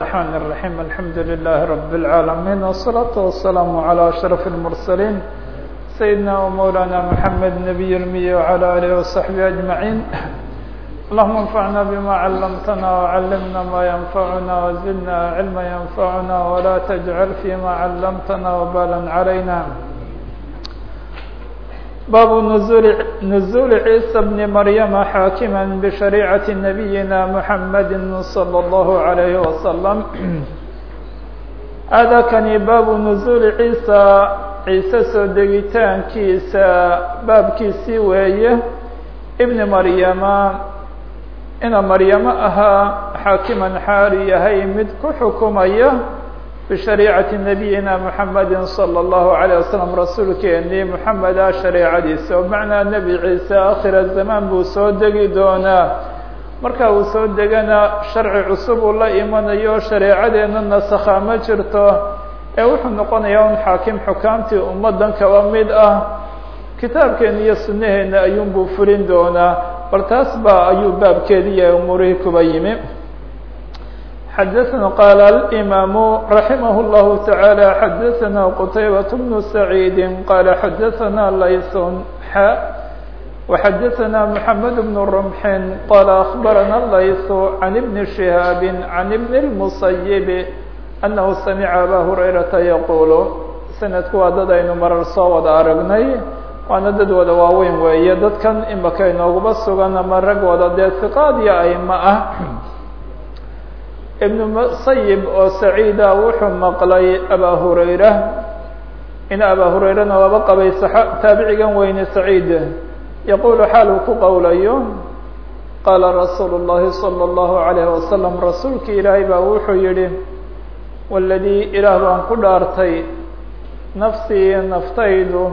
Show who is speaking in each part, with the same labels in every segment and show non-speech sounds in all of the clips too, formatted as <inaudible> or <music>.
Speaker 1: الرحمن الرحيم الحمد لله رب العالمين والصلاة والسلام على أشرف المرسلين سيدنا ومولانا محمد نبي المية وعلى آله وصحبه أجمعين اللهم انفعنا بما علمتنا وعلمنا ما ينفعنا وزدنا علما ينفعنا ولا تجعل فيما علمتنا وبالا علينا باب نزول, نزول عيسى بن مريم حاكما بشريعة نبينا محمد صلى الله عليه وسلم هذا كان باب نزول عيسى عيسى سودقتان كيسا باب كيسي ويه ابن مريم إن مريم أها حاكما حاري هي مدك حكميه بشريعة نبينا محمد صلى الله عليه وسلم rasuulkeeni محameda شhareecadiisa oo macnaa nebi ciise akhir الزamaan buu soo degi doonaa marka uu soo degana sharci cusub uu la imanayo shareecadeena nasakha ma jirto ee wuxuu noqonayaa un xaakim xukaamtii ummadan kaba mid ah kitaabkeena iyo sunaheena ayuunbuu fulin doonaa bal taas ba ayuu baabkeedi iyo umuurihii kuba yimi xdثna qال الإmام رحimه الله تعالى xdثna qتيبة بن سعيد qال xdثna layس x وxdثna محمد بن رمح qال أخبرna layث عن بن شهاaب عن بن المصيب أنه سمع أbا هريرةa يقuل سندku waa dad aynu marar soo wada aragnay waana dad wada waaweyn weeye dadkan imaka inooguba sugan ama rag wada dee ثiqاad iyo aima ah ibn musayib oo saciida wuxuu maqlay abaa hurayra in abaa hurayrana waaba qabay taabicigan weyne saciid yaquulu xaal uu ku qowlayo qaala rasuulu الlahi salى الlahu عalayh wasalam rasuulki ilaahay baa wuxuu yihi waladii ilaah baan ku dhaartay nafsii naftaydu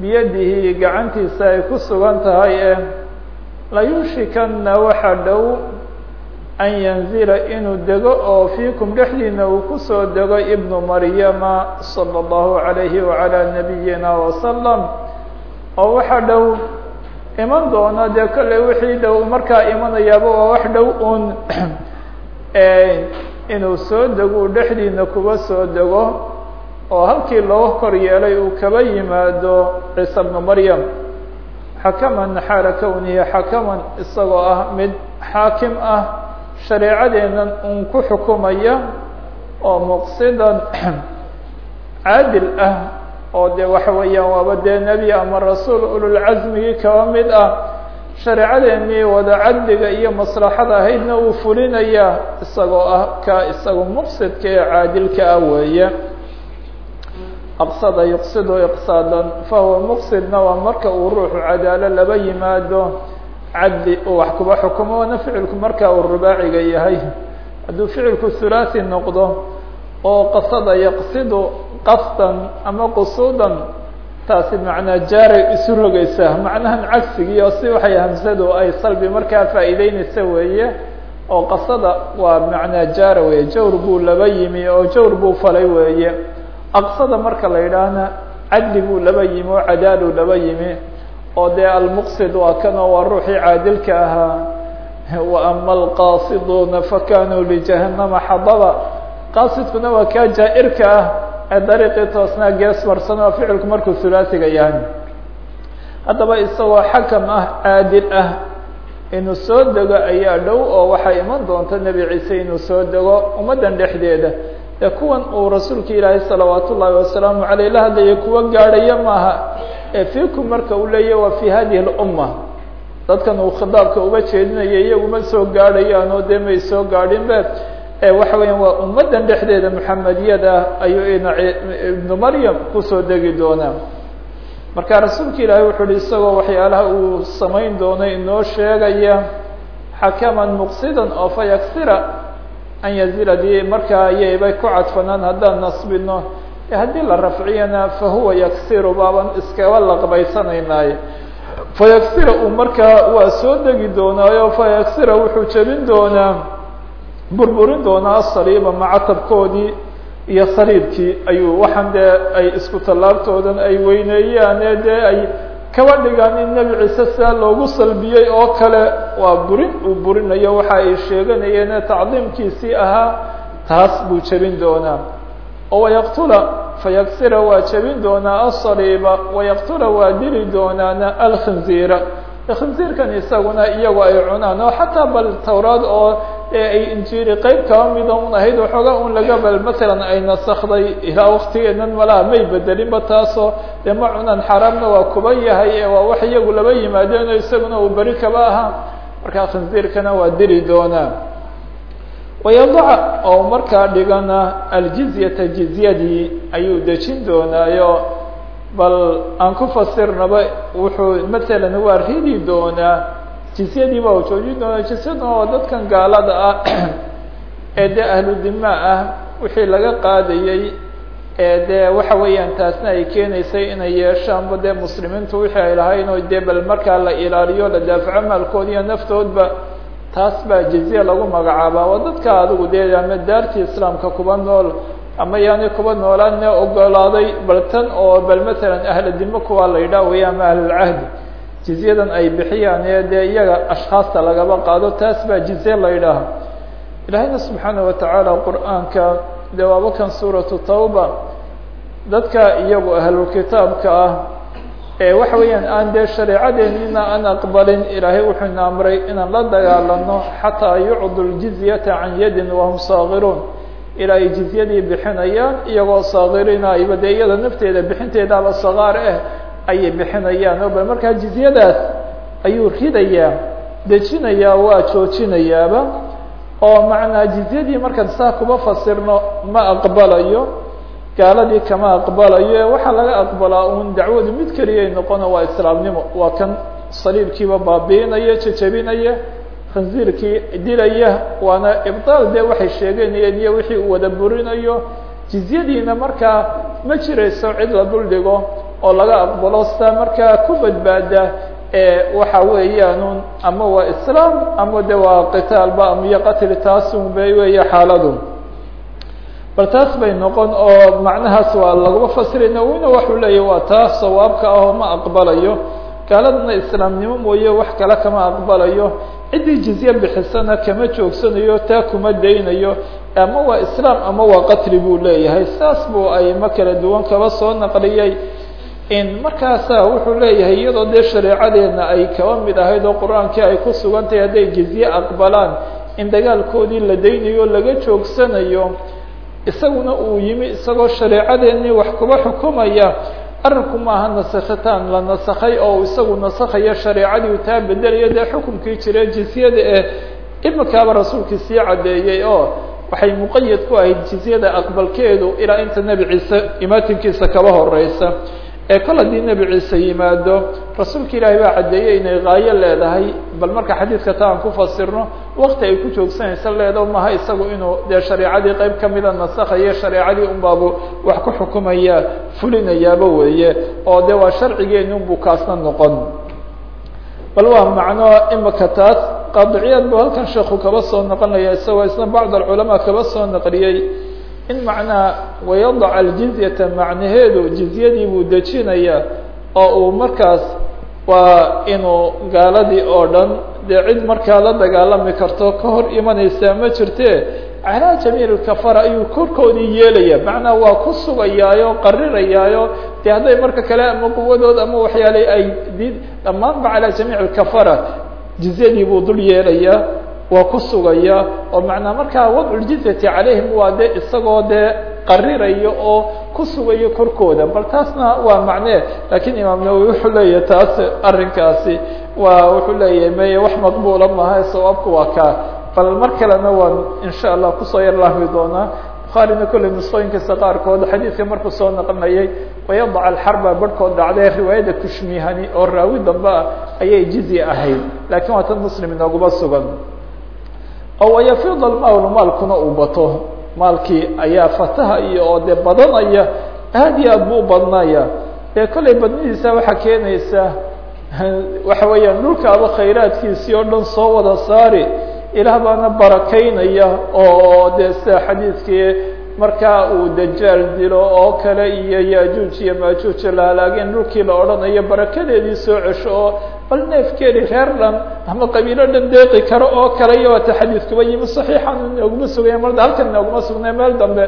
Speaker 1: biyadihi gacantiisa ay ku sugan tahay e layushikana waxa dhow an yanzila inuu dego oo fiikum dhexdiina uu kusoo dego ibnu maryama salى اllahu عalayhi wacalى nabiyina wasalam oo waxa dhow iman doona dee kolley wixii dhow markaa imanayaaba waa wax dhow un inuu soo dego uu dhexdiina kuba soo dego oo halkii loo kor yeelay uu kaba yimaado ciisa bnu maryam xakaman xaala kownihi xakaman isagoo ah mid xaakim ah shareecadeennan un ku xukumaya oo muqsidan <clears throat> caadil ah oo dee waxa weeyaan waaba dee nebi ama rasuul ululcasmigii kaba mid ah shareecadeennii wada cadliga iyo maslaxada ahaydna uu fulinaya isagoo ah ka isaga muqsidka ee caadilka ah weeye. Aqsada yuqsidu iqsaadan fahuwa muqsidna waa marka uu ruuxu cadaalo laba yimaado cadli uu wax kuba xukumo ficilku marka uu rubaaciga yahay. Hadduu ficilku hulaasi noqdo oo qasada yaqsidu qasdan ama qusuudan taasi macnaa jaaray isu rogeysaa macnahan cagsigiio si waxay hamsadu ay salbi markaa faa'iideyneysa weeye oo qasada waa macnaa jaara weeye. Jawr buu laba yimi oo jawr buu falay weeye. Aqsada marka la yidhaahna cadli buu laba yimi oo cadaaluu laba yimi oo dee almuqsid waa kanoo waa ruuxii caadilka ahaa. Wa ama alqaasiduuna fakanuu lijahanama xadaba. Qaasidkuna waa kaa jaa-irka ah ee dariiqii toosnaa gees marsan oo ficilku markuu hulaasiga yahay. Haddaba isagoo xakam ah caadil ah inuu soo dego ayaa dhow oo waxaa iman doonta nebi ciise inuu soo dego ummaddan dhexdeeda ee kuwan uu rasuulka ilaahay salawaat ullaahi wasalaamu caleyh la hadlaya kuwa gaadhaya maaha ee fiikum marka uu leeyahy waa fi hadihi اlumma dadkan uu khitaabka uga jeedinaya iyaguma soo gaadhayaan oo dee may soo gaadhin be waxa weeyaan waa ummaddan dhexdeeda maxamediyada ayuu ibnu maryam ku soo degi doonaa marka rasuulka ilaahay wuxuu uhi isagoo waxyaalaha uu samayn doono inoo sheegaya xakaman muqsidan oo fa yaksira an yazila di markaa ayaybay ku cadfanaan haddaan nasbino haddii la rafciyana fahuwa yaksiru baaban iskaba laqbaysanaynaay fayaksira uu markaa waa soo degi doonaayo fayaksira wuxuu jebin doonaa burburin doonaa asaliiba macatabkoodii iyo saliibkii. Ayuu waxaan dee ay isku tallaabtoodan ay weyneeyaan ee dee ay kaba dhigaan in nebi ciise sidaa loogu salbiyey oo kale waa burin uu burinayo. Waxa ay sheeganayeen tacdiimkiisii ahaa taas buu jebin doonaa. Oo wayaqtula fayaksira waa jebin doonaa asaliiba wayaqtula waa dili doonaana alkhinziira khinziirkan isaguna iyagu ay cunaan. Oo xataa bal tawraad oo ay injiiri qeyb kaba mida un ahayd waxooga un laga bal masalan ay nasakday ilaa waktigeenan malaha may bedelinba taasoo dee ma cunaan xaaraamna waa kuba yahay ee waa wax iyagu laba yimaadeenoo isaguna uu beri kaba ahaa markaa khinziirkana waa dili doonaa. Wayadaca oo markaa dhigana aljizyata jizyadii ayuu dejin doonaayo bal aan ku fasirnaba wuxuu masalan waa ridi doonaa jizyadii baa u joojin doonaa jizyaduna waa dadkan gaalada ah <clears throat> ee dee ahlu dima ah wixii laga qaadayey ee dee waxa weeyaan taasna ay keenaysay inay yeeshaanba dee muslimiintu wixii ay lahayn oo dee bal markaa la ilaaliyo la daafaco maalkooda iyo naftoodba taas baa jizya lagu magacaabaa. Waa dadka adigu dee ama daartii islaamka kuba nool ama yaani kuba noolaane ogolaaday bal tan oo bal masalan ahla dimo kuwa la yidhaah weya ama ahlulcahdi jizyadan ay bixiyaan ee dee iyaga ashkhaasta lagaba qaado taas baa jizye la yidhaaha. Ilaahayna subxaana watacaala qur'aanka dee waaba kan suuratu tawba. Dadka iyagu ahlulkitaabka ah ee waxa weeyaan aan dee shareecadeenina aan aqbalin ilaahay wuxuuna amray inaan la dagaalano xataa yucdu ljizyata can yadin wahum saagiruun ilaa jizyadii bixinayaan iyagoo saakiriina ayba dee iyada nafteeda bixinteedaaba sagaar ah ayay bixinayaan. Oo bal markaa jizyadaas ayuu ridayaa dejinayaa waa joojinayaaba. Oo macnaa jizyadii markaan saa kuba fasirno ma aqbalayo. Gaaladii kama aqbalayo. Ee waxaa laga aqbalaa un dacwadu mid keliyay noqono waa islaamnimo. Waa kan saliibkiiba baabiinaya jejebinaya khanziirkii dilaya waana ibdaal dee waxay sheeganayeen iyo wixii uu wada burinayo. Jizyadiina markaa ma jirayso cid la dul dhigo oo laga aqbalo sitaa markaa ku badbaada waxa weeyaanun ama waa islaam ama de waa qitaalba ama iyo qatli taasun bay weeye xaaladu. Bal taas bay noqon oo macnahaas waa laguma fasirayna wina waxuu leeyahy waa taas sawaabka ah oo ma aqbalayo. Gaaladana islaamnimo mooye wax kale kama aqbalayo ciddii jizye bixisana kama joogsanayo taa kuma daynayo ama waa islaam ama waa qatli buu leeyahay. Saas buu ayma kala duwan kaba soo naqliyey. In markaasa wuxuu leeyahay iyadoo dee shareecadeena ay kaba mid ahayd oo qur'aankii ay ku sugan tahay hadday jizye aqbalaan in dagaalkoodii la daynayo laga joogsanayo isaguna uu yimi isagoo shareecadeenii wax kuba xukumaya arrinku maaha nasakhitaan la nasakhay oo isagu nasakhayo shareecadii taa bedelayo dee xukumkii jire jizyada eh imikaaba rasuulkii sii caddeeyey oo waxay muqayad ku ahayd jizyada aqbalkeedu ilaa inta nebi ciise imaatinkiisa kaba horeysa ee kol nebi ciise yimaado rasuulka ilaahay baa caddeeyey inay gaayo leedahay bal marka xadiidka ta aan ku fasirno wakti ay ku joogsanaysa leedo maha isagu inuu dee shareecadii qeyb kamida nasakhayo shareecadii unbaabu wax ku xukumaya fulinayaaba weeye oo de waa sharcigeeni unbuu kaasna noqon. Bal waa macno imika taas qaadiciyaad buu halkan sheeku kaba soo noqonaya isagoo isna bacd alculamaa kaba soo naqliyey in macnaa wayadac aljizyata macnaheedu jizyadii buu dejinaya oo uu markaas waa inuu gaaladii oo dhan dee cid markaa la dagaalami karto ka hor imanaysaa ma jirte calaa jamiil kafara ayuu korkoodii yeelaya macnaa waa ku sugayaayo qarirayaayo dee hadday marka kale ama quwadood ama waxyaale ay dhammaanba calaa jamiic kafara jizyadii buu dul yeelayaa waa ku sugaya oo macnaa markaa wadculjizyati calayhim waa de isagoo dee qariraya oo ku sugayo korkooda. Bal taasna waa macnee lakiin imaam nawowi wuxuu leeyahay taas arrinkaasi waa wuxuu leeyahay meye wax maqbuula maaha sawaabku waa kaa. Bal mar kalena waan insha allah ku soo yar lahwi doonaa. Bukhaarina kolley nusqooyinkiisa qaarkood xadiidka markuu soo naqlinayay wayadac alxarba barhkood dhacday riwaayadda kushmihani oo raawi dambe ah ayay jizya ahayd. Lakiin waa tan muslim inooguma sugan oo wayafid almaal maalkuna uu bato. Maalkii ayaa fataha iyo oo dee badanaya aad iyo aad buu u dee kollay badnidiisa waxaa keenaysa <laughs> waxa weeyaan dhulkaaba khayraadkiisii oo dhan soo wada saari ilaah baana barakaynaya oo dee sida xadiidkii markaa uu dajaal dilo oo kale iyo yaajuuj iyo maajuuj la halaageen dhulkii la odhanayo barakadeedii soo cesho oo bal neefkeedi reer dhan ama qabiilo dhan deeqi karo oo kale iyo waata xadiidkuba yimi saxiixan nooguma sugaya marda halkan nooguma sugnay meel dambe.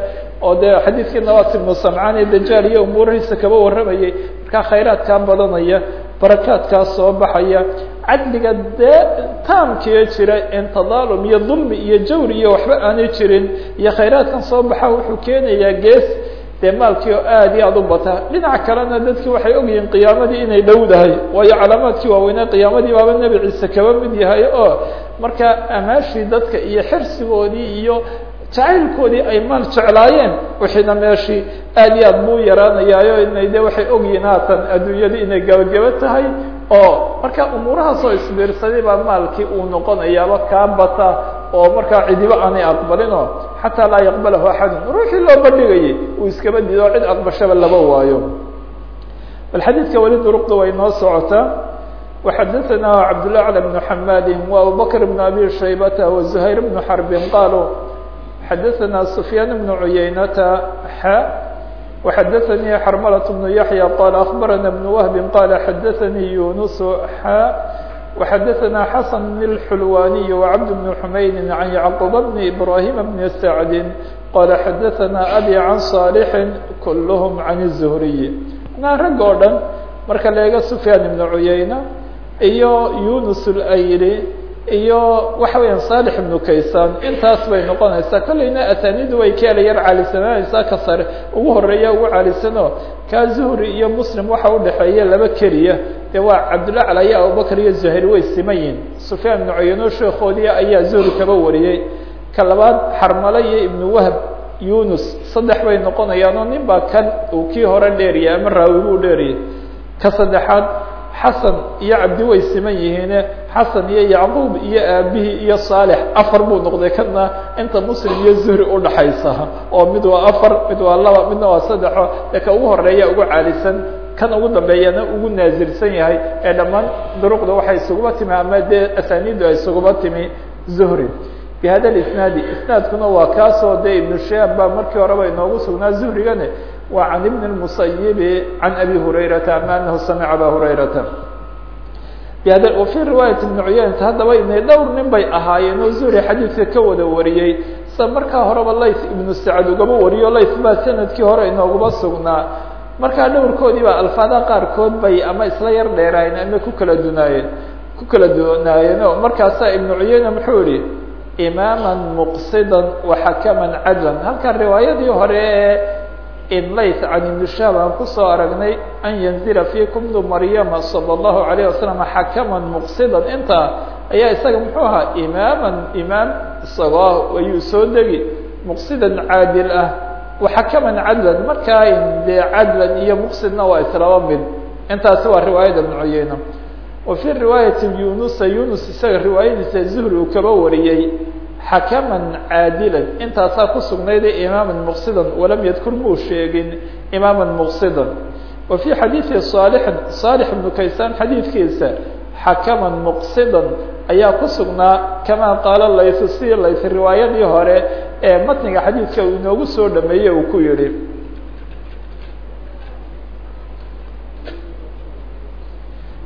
Speaker 1: Oo dee xadiidkii nawaas ibnu samcaan ee dajaal iyo umuurihiisa kaba warramayay. Markaa khayraadkaa badanaya barakaadkaa soo baxaya cadliga dee taamkiee jira in tadaalum iyo dulmi iyo jawri iyo waxba aanay jirin iyo khayraadkan soo baxa wuxuu keenayaa gees dee oo aad iyo aad u bata. Dhinaca kalena dadki waxay ogyihiin qiyaamadii inay dhowdahay. Waayo calaamaadkii waaweynaa qiyaamadii baaba nebi ciise kaba mid yahay oo marka amaashii dadka iyo xirsigoodii iyo jacaylkoodii ay maal jeclaayeen wixiina meeshii aad iyo aad buu yaraanayaayo inay de waxay ogyihiin haatan adduunyadii inay gabagabo tahay oo marka umuurahaasoo isbiirsaday baa maalkii uu noqonayaaba kaa bata oo markaa cidibo aanay aqbalinoo xataa laa yaqbalahu axadun ruuxii loo bandhigayay uu iskaba dido cid aqbashaba laba waayo bal xadiidka weli duruqda way noo socotaa وxadثna cabdالله على بن حmadi وabubكر بن abي شhaybة وزhayر بن حرب qalوا xadثna سفyاn بن عuyaynةa x وxadثnي xرmلة بن يحيى qال أخبرna بن وهب qال xadثnي يuنس x وxadثna xسن الحلواني وعبد بن حmayd عن يعقوب بن إبراهيم بن سعد qال xadثna أbي عن صالح كلهم عن الزهري na rag oo dhan marka leega سفyاn بن عuyayنة iyo yunus اlayli iyo waxa weeyaan صالح بن kaysan intaas bay noqonaysaa kolleyna asanidu way ka yar caalisananaysaa ka sare ugu horeeya ugu caalisano ka zuhri iyo muslim waxa udhexeeya laba keliya dee waa cabdالأعlى iyo abubakr iyo زuhayr way siman yihin سufyaan بن cuyano sheekoodii ayaa zuhri kaba wariyey ka labaad xarmale iyo ibn wahb yunus saddex bay noqonayaan oo nin baa kan uu kii hore dheeriyay ama raawi buu dheeriyay ka saddexaad xasan iyo cabdi way siman yihiine xasan iyo yacquub iyo aabihii iyo saalex afar buu noqday. Kana inta muslim iyo zuhri udhaxaysa oo mid waa afar mid waa laba midna waa saddexo ee ka ugu horreeya ugu caalisan kan ugu dambeeyana ugu naasirsan yahay ee dhammaan duruqda waxay isuguba timi ama dee asaniidu ay isuguba timi zuhri. Bhada isnaadi isnaadkuna waa kaasoo de ibnu shaab baa markii horeba inoogu sugnaa zuhrigane waa can ibn اmusayibi can abi hurayrata ama anahu samica aba hurayrata wafii riwaayat ibni cuyaynata haddaba inay dhowr nin bay ahaayeen oo zuhri xadiidka ka wada wariyey sa markaa horeba lays ibnu sacad ugaba wariyo lays baa sannadkii hore inoogaba sugnaa markaa dhowrkoodii baa alfaada qaarkood bay ama isla yar dheeraayeen ama ku kala dunaayeen ku kala dunaayeen o markaasaa ibnu cuyayna muxuu yihi imaama muqsida waxakaman cadlan halkan riwaayadii hore inlays can ibni shaab aan kusoo aragnay an yanzila fiikum bnu maryama salى اllahu alayه wasalam xakaman muqsidan intaa ayaa isaga muxuu ahaa imaaman imaam isagoo ayuu soo degi muqsidan caadil ah waxakaman cadlan markaa dee cadlan iyo muqsidna waa islaba mid intaasi waa riwaayada ibnu cuyeyna wa fii riwaayati yunusa yunus isaga riwaayadiisa zuhri uu kaba wariyey xakaman caadilan. Intaasaa ku sugnayda imaaman muqsidan walam yadkur muu sheegin imaaman muqsidan. Wa fii xadiidi saalixin saalix ibnu kaysaan xadiidkiisa xakaman muqsidan ayaa ku sugnaa kamaa qaala laysu sidii lays riwaayadii hore ee matniga xadiidka uu inoogu soo dhameeyey uu ku yihi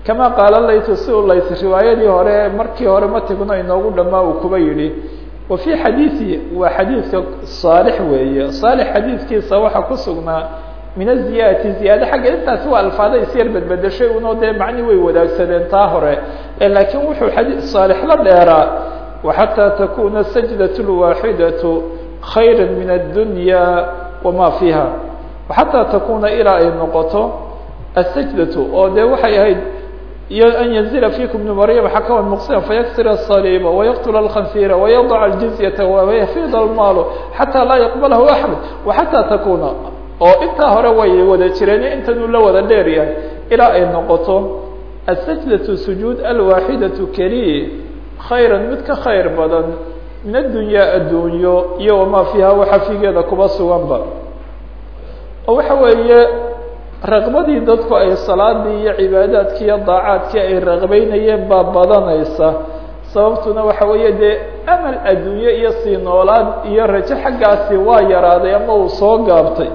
Speaker 1: kama qaala laytu si u riwaayadii hore markii hore matiguna inoogu dhamaa uu kuba yidhi wa fii xadiiثi waa xadiidka saalix weeye saalix xadiidkiisa waxaa ku sugnaa min aziyaadati ziyaade xagga intaasi waa alfaada isyar bedbedeshay unoo dee macni way wadaagsadeen taa hore laakiin wuxuu xadii saalix la dheeraa waxataa takuna sajdaة اlwaaxidaةu khayra min addunya wama fiiha xataa takuna ilaa ay noqoto asajdatu oo dee waxay ahayd iyo an yanzila fiikum bnu maryam xakaman muqsima fayaksira asaliiba wayaqtula alkhansiira wayadaca aljizyata wayafiida almaalu xataa laa yaqbalahu axmed waxataa takuuna oo intaa hore way wada jireen intanuu la wada dheeryahay ilaa ay noqoto asajdatu sujuud alwaaxidatu keliye khayran mid ka khayr badan min addunyaa adduunyo iyo wamaa fiiha waxa figeeda kuba suganba. Oo waxa weeye raqbadii dadku ay salaadii iyo cibaadaadkii iyo daacaadkii ay raqbeynayeen baa badanaysa. Sababtuna waxa weeye dee amal adduunye iyo sii noolaad iyo rajo xaggaasi waa yaraaday ama uu soo gaabtay.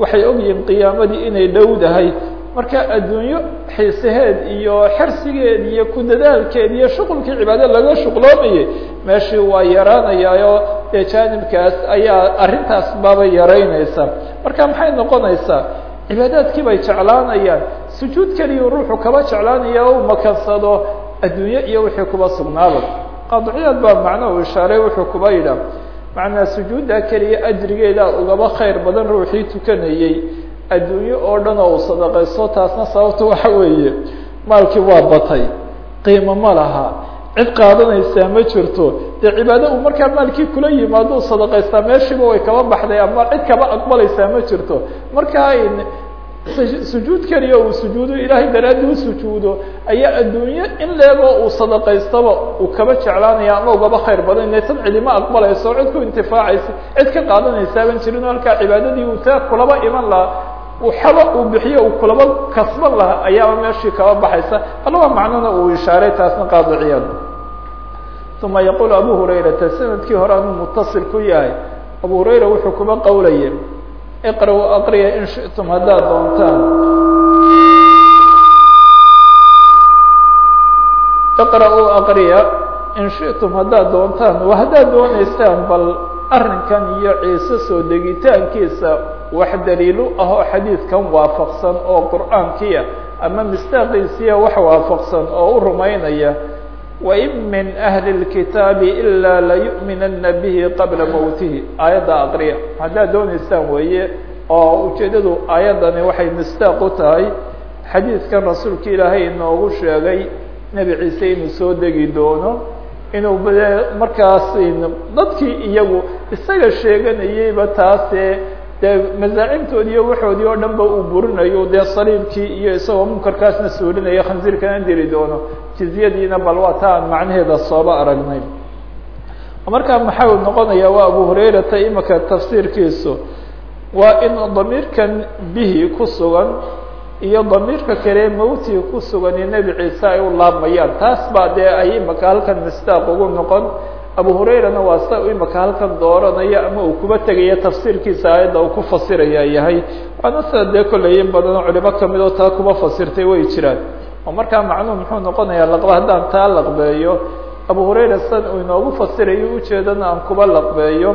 Speaker 1: Waxay ogyihiin qiyaamadii inay dhowdahay marka adduunyo xiisaheed iyo xersigeed iyo ku dadaalkeed iyo shuqulkii cibaado laga shuqloomayay meeshii waa yaraanayaayoo dee jaanibkaas ayaa arrintaas baaba yaraynaysa. Marka maxay noqonaysaa cibaadaadkii bay jeclaanayaan. Sujuud keliya ruuxu kaba jeclaanaya u makansado adduunye iyo wixii kuba sugnaaba qaadiciyaad baa macno uu ishaaray wuxuu kuba yidhaah. Macnaa sujuudda keliya ajrigeeda ugaba khayr badan ruuxii tukanayey. Adduunyo oo dhan oo uu sadaqaysto taasna sababta waxa weeye maalkii waa batay. Qiimo ma laha cid qaadanaysaa ma jirto. Dee cibaado uu markaa maalkii kula yimaado sadaqaystaa meeshiiba way kaba baxday ama cid kaba aqbalaysaa ma jirto. Markaa sujuud uu sujuudo ilaahay daraaddi u sujuudo ayaa adduunyo in leego uu sadaqaystaba uu kaba jeclaanaya ama ugaba khayr badan inay cidima aqbalayso cid intifaacaysa cid ka qaadanaysaban jirin halkaa cibaadadii uu taa kulaba iman lahaa waxaba uu bixiyo uu kulaba kasban lahaa ayaaba meeshii kaba baxaysa. Alaba macnona uu ishaaray taasna qaadiciyaad uma yaqul abu hurayrata sannadkii hore anuu mutasil ku yahay abu hurayra wuxuu kuba qowlaya iqra-u aqriya in shitum haddaad doontaan. Iqra-u aqriya in shitum haddaad doontaan haddaad doonaysaan bal arrinkan iyo ciise soo degitaankiisa wax daliilu ahoo xadiidkan waafaqsan oo qur'aankiia ama mistaaqiisiya wax waafaqsan oo u rumaynaya wain min ahli اlkitaabi ilaa layu'minana bihi qabla mowtihi aayadda aqriya. Haddaad doonaysaan weeye oo ujeedadu aayaddani waxay mistaaq u tahay xadiidkan rasuulka ilaahay inoogu sheegay nebi ciise inuu soo degi doono inuu markaas dadkii iyagu isaga sheeganayeyba taase dee masaacibtoodii iyo waxoodii oo dhan ba uu burinayo dee saliibkii iyo isagoo munkarkaasna suulinaya khansiirkana diri doono jizyadiina bal waa ta aan macnaheeda sooba aragnay. Markaa maxau noqonaya waa abu hurayrata imika tafsiirkiisu waa in damiirkan bihi ku sugan iyo damiirka kale mawtiga ku sugan iyo nebi ciise ay u laabmayaan. Taas baa dee ay imika halkan mistaaq ugu noqon abu hurayrana waa sa imika halkan dooranaya ama uu kuba tegaya tafsiirkiisa aayadda uu ku fasiraya yahay. Waana sida dee kolley in badanoo culimo ka mid oo taa kuba fasirtay way jiraan. Oo markaa macnuhu muxuu noqonayaa laqba haddaan taa laqbeeyo. Abu hurayra san uu inoogu fasirayo ujeedana aan kuba laqbeeyo.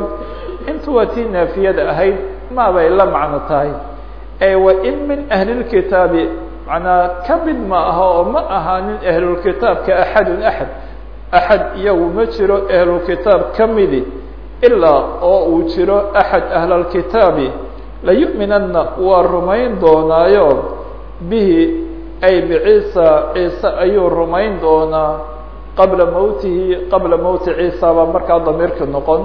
Speaker 1: Intu waa tii naafiyada ahayd maabay la macno tahay. Ee wain min ahlilkitaabi macnaa ka mid ma aha oo ma ahaanin ahlulkitaabka axadun axad axad iyagu ma jiro ahlulkitaab ka midi ilaa oo uu jiro axad ahlalkitaabi layu'minanna waa rumayn doonaayo bihi ay biciisa ciise ayuu rumayn doonaa qabla mowtihi qabla mowti ciisa baa markaa damiirka noqon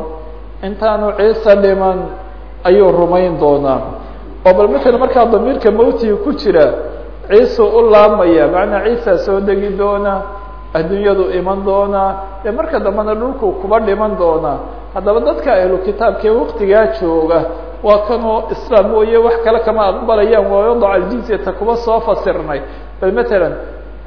Speaker 1: intaanu ciise dhiman ayuu rumayn doonaa oo bal matala markaa damiirka mowtihi ku jira ciise u laamaya macnaa ciisa soo degi doona adduunyadu iman doonaa dee marka dambena dhulku kuba dhiman doonaa haddaba dadka ahlu kitaabkee waktigaa jooga waa kanoo islaam mooye wax kale kama aqbalayaan waa wadac aljizyata kuba soo fasirnay. Bal matalan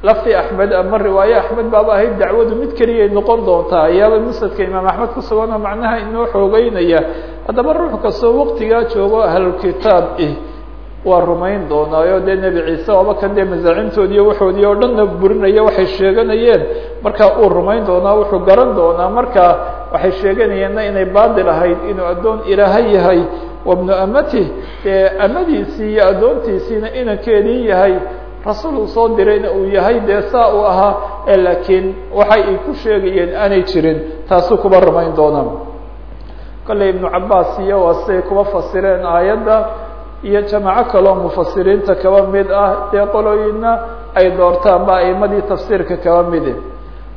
Speaker 1: lafti axmed ama riwaaye axmed baaba ahayd dacwadu mid keliyay noqon doontaa. Ayaaba musadka imaam axmed ku sugan macnaha inoo xoogeynaya haddaba ruux kastoo waktigaa joogo ahlulkitaab ih waa rumayn doonaayo dee nebi ciise oba kan dee masaacimtoodii iyo waxoodii oo dhanna burinaya waxay sheeganayeen. Markaa uu rumayn doonaa wuxuu garan doonaa. Markaa waxay sheeganayeenna inay baadil ahayd inuu addoon ilaahay yahay wabnu amatih dee amadiisii iyo addoontiisiina inankeedii yahay. Rasuul uu soo dirayna uu yahay dee saa uu ahaa laakiin waxay ay ku sheegayeen aanay jirin. Taasuu kuba rumayn doonaa kolley ibnu cabaas iyo waa siday kuba fasireen aayadda iyo jamaaco kaloo mufasiriinta kaba mid ah dee qolooyina ay doortaan ba aimadii tafsiirka kaba midi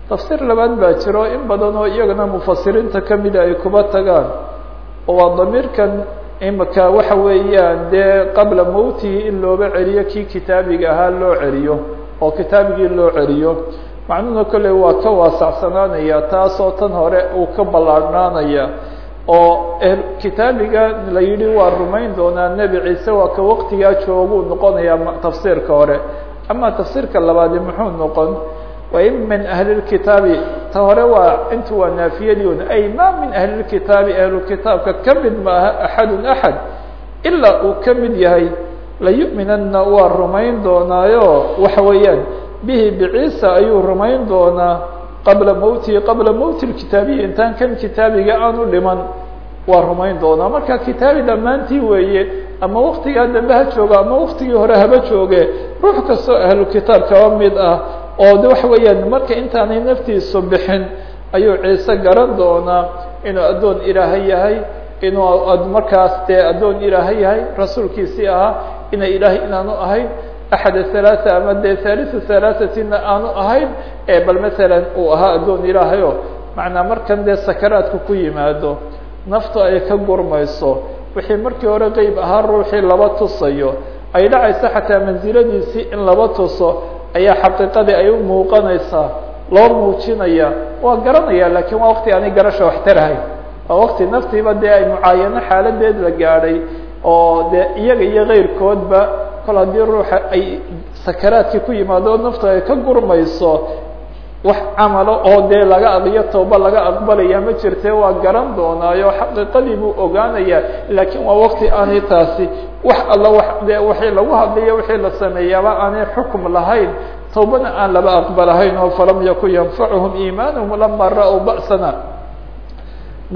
Speaker 1: tafsiir labaad baa jiro in badan oo iyagana mufasiriinta kamida ay kuba tagaan. Oo waa damiirkan imika waxa weeyaan dee qabla mowtihi in looba celiyo kii kitaabiga ahaa loo celiyo oo kitaabigii loo celiyo. Macnuhuna kolley waa ka waasacsanaanaya taasoo tan hore uu ka ballaarhnaanaya oo kitaabiga la yidhi waa rumayn doonaa nebi ciise waa ka waktigaa jooguu noqonayaa tafsiirka hore. Ama tafsiirka labaadi muxuu noqon wain min ahli ta hore waa intu waa naafiyadiun ay ma min ahlilkitaabi ahlukitaabka ka mid maaha axadun axad ilaa uu ka mid yahay layu'minanna waa rumayn doonaayo. Waxa weeyaan bihi biciisa ayuu rumayn doonaa qabla mowtihi qabla mowti lkitaabiyi intaan kan kitaabiga aanu dhiman waa rumayn doonaa. Marka kitaabi dhammaantii weeye ama waktigaa dambe ha joogo ama waktigii hore haba jooge ruux kastoo ahlu kitaab kaba mid ah oo de waxa weeyaan marka intaanay naftiisu bixin ayuu ciise garan doonaa inuu addoon ilaahay yahay inuu markaas dee addoon ilaahay yahay rasuulkiisii ahaa ina ilaahay inaanu ahayn axad halaaa ama dee haliu halaaثatina aanu ahayn bal masalan uu ahaa addoon ilaahayo macnaa markan dee sakaraadka ku yimaado naftu ay ka gurmayso wixii markii hore qeyb ahaa ruuxii laba tusayo ay dhacayso xataa mansiladiisii in laba tuso ayaa xaqiiqadii ay u muuqanaysaa loo muujinaya waa garanaya lakiin waa wakti aanay garasha wax tarahay waa wakti naftiiba dee ay mucaayano xaaladeed la gaadhay oo dee iyaga iyo keyrkoodba kol haddii ruuxa ay sakaraadkii ku yimaado naftu ay ka gurmayso wax camalo oo dee laga aqliyo tooba laga aqbalaya ma jirte waa garan doonaayo xaqiiqadii buu ogaanaya laakiin waa wakti aanay taasi wax alla wa de wixii lagu hadlayo wixii la sameeyaaba aanay xukum lahayn. Tawbana aan laba aqbalahayn oo falam yakun yanfacuhum iimaanahum lama ra-w ba'sana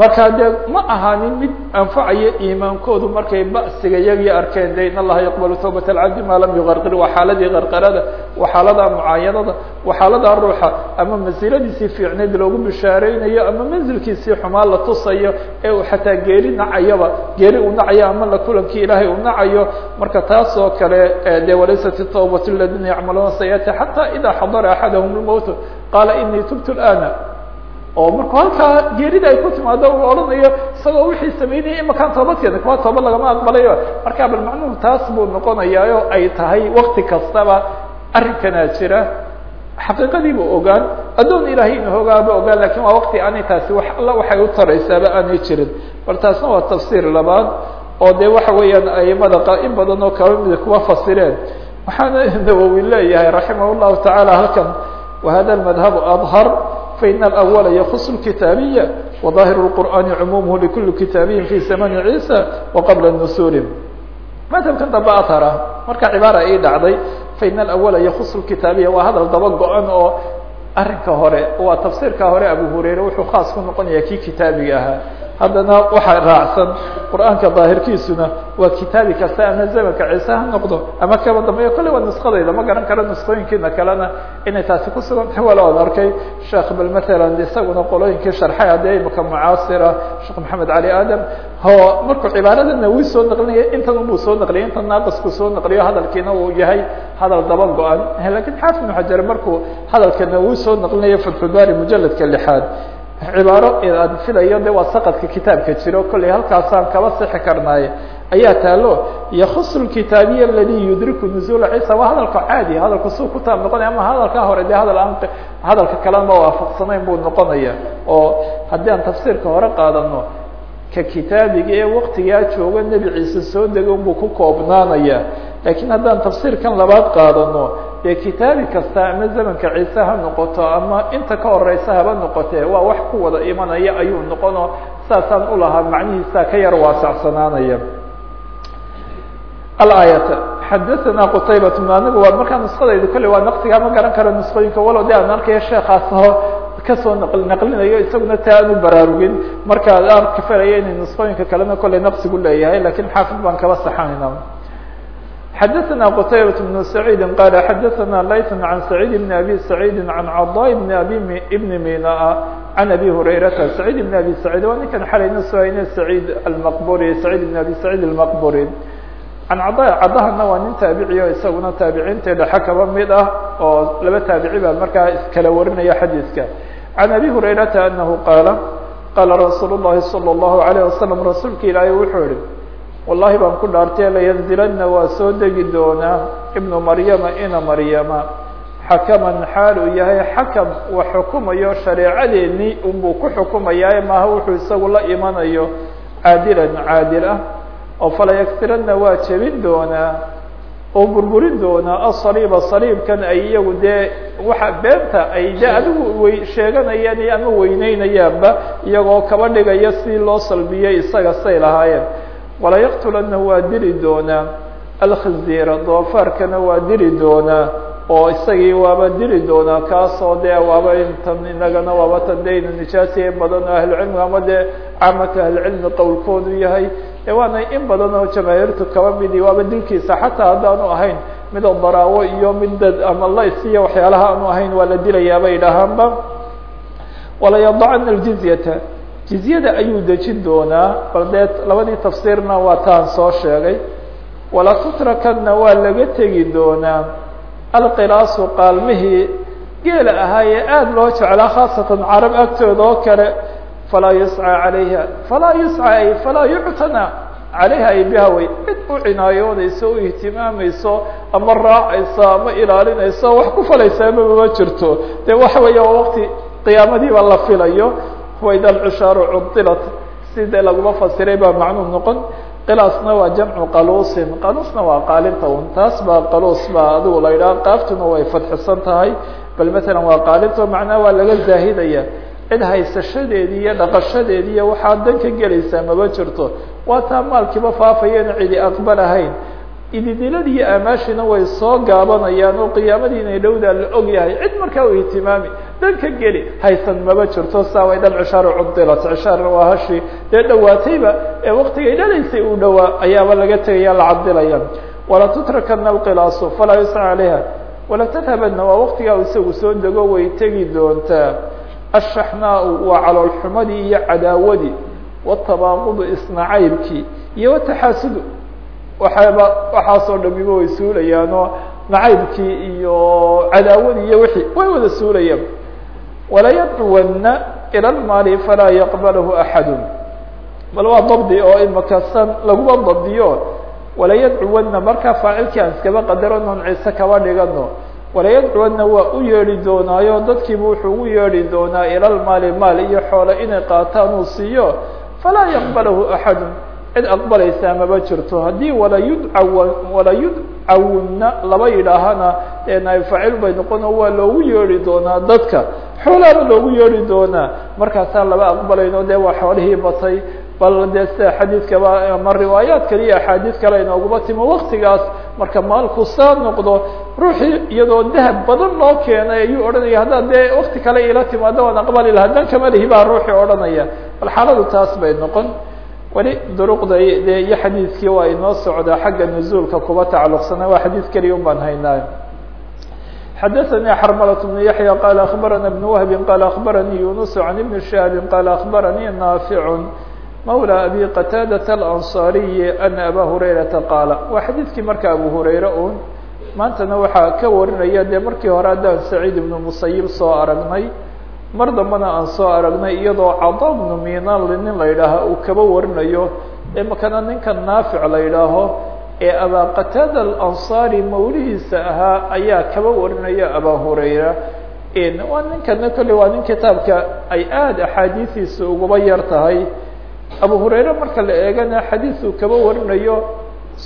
Speaker 1: markaa dee ma ahaanin mid anfacayo iimaankoodu markay ba'siga iyagii arkeen de in allaha yaqbalu tawbat alcabdi maa lam yuqarqir waa xaaladii qarqarada waa xaalada mucaayanada waa xaalada ruuxa ama mansiladiisii fiicneyd loogu bishaareynayo ama manzilkiisii xumaa la tusayo ee uu xataa geeri nacayoba geeri uu nacayo ama la kulankii ilaahay uu nacayo marka taas oo kale de walaysat tawbat ladina yacmaluuna sayati xata ida xadara axadahum lmowt qaala inii tubtu lana oo marku halkaa geerida ay ku timaado uu odhanayo isagoo wixii sameynayay imakaan toobadkeeda kuwa toobad lagama aqbalayo. Marka bal macnuhu taas buu noqonayaayo ay tahay wakti kastaba arrinkanaa jira. Xaqiiqadii buu ogaan addoon ilaahay inu hogaaba ogaan laakiin waa wakti aanay taasi wax alla waxay u taraysaaba aanay jirin. Bal taasna waa tafsiir labaad oo de waxa weeyaan aimada in badan oo kaba mida kuwa fasireen. Waxaana nawowi leeyahay raximah llahu tacaala halkan wahada madhabu adhar فإن الأول يخص الكتابية وظاهر القرآن عمومه لكل كتابي في زمن عيسى وقبل النسول madhabkan dambe athara marka cibaara ii dhacday fain alawala yakusu lkitaabiya waa hadal daba go-an oo arrinka hore waa tafsiirka hore abu hurayre wuxuu khaas ku noqonaya kii kitaabiga ahaa. Haddana waxaa raacsan qur'aanka daahirkiisuna waa kitaabi kasta ama zamanka ciise ha noqdo ama kaba dambeeyo kolley waa nuskadayda ma garan karo nuskooyinkiina kalena inay taasi kusugantahay wala od arkay. Sheekh bal mathalan isaguna qolooyinkii sharxay haddee imika mucaasira sheekh maxamed cali aadam. Ho markuu cibaaradana wii soo naqlinaya intan unbuu soo naqliyay intan naaqisku soo naqliyo hadalkiina uu yahay hadal daba go-an. Lakin xaafid xajar markuu hadalkana soo naqlinayo fatxulbaari mujaladka lixaad. Cibaaro aan filayo de waa saqadka kitaabka jiro kollay halkaasaan kaba sixi karnaaye ayaa taalo yakusu lkitaabiya aladi yudriku nuzula ciisa. Waa hadalka caadi hadalka suu ku taab noqonaya ama hadalka hore de hadal aan hadalka kalena ma waafaqsanayn buu noqonaya. Oo haddii aan tafsiirka hore qaadano ka kitaabiga ee waktigaa jooga nebi ciise soo dega unbuu ku koobnaanaya lakiin haddaan tafsiirkan labaad qaadano dee kitaabi kasta ama zamanka ciise ha noqoto ama inta ka horeysa haba noqotee waa wax ku wada imanaya ayuu noqono. Saasaan ulahaa macnihiisa ka yar waasacsanaanaya aayata xadaثana qtaybat anigu waa markaa nuskadaydu kolley waa naqsigaa ma garan karo nuskooyinka walow de aan arkaya sheekaas oo ka soo naqlinayo isaguna aan u baraarugin. Marka arka felaya inay nuskooyinka kalena kolley naqsigu leeyahay laakiin xaafid baan kaba saxanayna xadaثna qtaybaة بن سacيidi qal xadaثna layث عan سacيid بn abi سacيidi عan caضاء بn abi بn mina عan abi hurayrata سacيid بn abi سacيid waa ninkan xalayna suhayne سacيid almaqburi سacيid بn abi سacيid الmaqburi can cada cadahana waa nin taabiciy o isaguna taabiciinta dhexe kaba mid ah oo laba taabici baa markaa iskala warinaya xadiiska can abi hurayrata anahu qaala qaala rasuul الlahi salى الlahu عalيه wasalam rasuulka ilaahay wuxuu yihi wallahi baan ku dhaartay layanzilana waa soo degi doonaa ibnu maryama ina maryama. Xakaman xaal yahay xakam wax xukumayo shareecadeennii unbuu ku xukumayaa maaha wuxuu isagu la imanayo caadilan caadil ah. Oo fala yagsirana waa jebin doonaa oo burburin doona asaliiba saliibkan ay iyagu dee waxa beenta ay de adigu wey sheeganayaan iyo ama weyneynayaanba iyagoo kaba dhigaya si loo salbiyey isaga say lahaayeen walayaqtulana waa dili doonaa alkhinziira doofaarkana waa dili doonaa oo isagii waaba dili doonaa kaasoo dee waaba intan inagana waaba tan de inu nijaasiye badan oo ahlucilmiga ama dee caamaka ahlucilmi qowlkoodu yahay. E waana in badan oo jamaahiirtu kaba midi waaba dilkiisa xataa haddaanu ahayn mid daraawo iyo mid dad ama lays iyo waxyaalaha aanu ahayn waa la dilayaa bay dhahaanba. Walayadacana aljizyata jizyada ayuu dejin doonaa bal dee labadii tafsiirna waa taan soo sheegay. Walatutrakanna waa laga tegi doonaa. Alqilaasu qaalmihii geela ahaayee aada loo jeclaa khaasatan carab agtooda oo kale falaa yuscaa calayha. Falaa yuscaa ay falaa yuctana calayha ay bihaway cid u cinaayoonayso u ihtimaamayso ama raacaysa ama ilaalinayso wax ku falaysa amaba ma jirto. Dee waxa weeya waa waqti qiyaamadiiba la filayo waida alcushaaru cudilat sidee laguma fasiray baa macnuu noqon qilaasna waa jamcu qaluusin qaluusna waa qaalinta un baa qaluus baa adigu la yidhaha qaaftuna way fadxisan tahay bal matalan waa qaalinta macnaha waa laga zaahidaya cid haysashadeedii iyo dhaqashadeedii iyo waxaa dan gelaysaa maba jirto waa taa maalkiiba faafayana cidi aqbalahayn ididiladii iyo amaashina way soo gaabanayaan oo qiyaamadii inay dhowdaa la og yahay. Cid markaa u ihtimaami dan ka geli haysan maba jirto saa way dhan cishaaru cudilat cishaarna waa hashi. Dee dhawaatayba ee waktigay dhalaysay uu dhowaa ayaaba laga tegaya la cadilaya wala tutrakana alqilaasu falaa yusca calayha wala tadhabana waa waktigaa isagu soo dego way tegi doontaa. Ashaxnaau waa caloolxumadii iyo cadaawadii watabaaqudu isnacaybkii iyo wataxaasudu waxaaba waxaasoo dhamiba way suulayaanoo nacaybkii iyo cadaawadii iyo wixii way wada suulayaan. Walayadcuwanna ila lmaali falaa yaqbalahu axadu bal waa dabdi oo imaka san laguma dabdiyo. Walayadcuwanna markaa faacilkii iskaba qadaro noon ciise kaba dhigano walayadcuwanna waa u yeedhi doonaayo dadkiiba wuxuu ugu yeedhi doonaa ila lmaali maal iyo xoolo inay qaataan uu siiyo. Falaa yaqbalahu axadu cid aqbalaysaa maba jirto. Haddii walayudcawa walayudcawunna laba yidhaahana dee naayb faacil bay noqono waa loogu yeedhi doonaa dadka. Xoolaaba loogu yeedhi doonaa. Markaasaan laba aqbalayno dee waa xoolihii batay. Bal dee sida xadiidkaba ama riwaayaat kale iyo axaadiid kale inooguma timo waktigaas marka maalku saa noqdo ruuxii iyadoo dahab badan loo keenay ayuu odhanaya haddaad dee wakti kale iila timaado waan aqbali laha dan kama lihi baa ruuxii odhanaya. Bal xaaladu taas bay noqon weli duruqda de iyo xadiidkii waa inoo socdaa xagga nuzuulka kuba tacalluqsana waa xadiid keliya un baan haynaa xadaثnي xrmlة بن yaحyى qال أخbarana بن وهب qال أخbarnي يuنس عن بن شهاب qال أخbarnي ناaفع mولى أbي qتاadة الأنصاaري أن أbا هurayرaةa qاaل waa xadiidkii marka abu hurayre un maantana waxaa ka warinaya dee markii hore haddaan سacيid iبن مusayib soo aragnay mar dambana aan soo aragnay iyadoo cada bnu minan nin la yidhaaha uu kaba warinayo makana ninka naafic la yidhaaho ee abaa qataada alansaari mawlihiisa ahaa ayaa kaba warinaya abaa hurayra. Waa ninkana kolley waa nin kitaabka ay aada axaadiistiisa uguba yar tahay. Abu hurayre marka la eegana xadiisuu kaba warinayo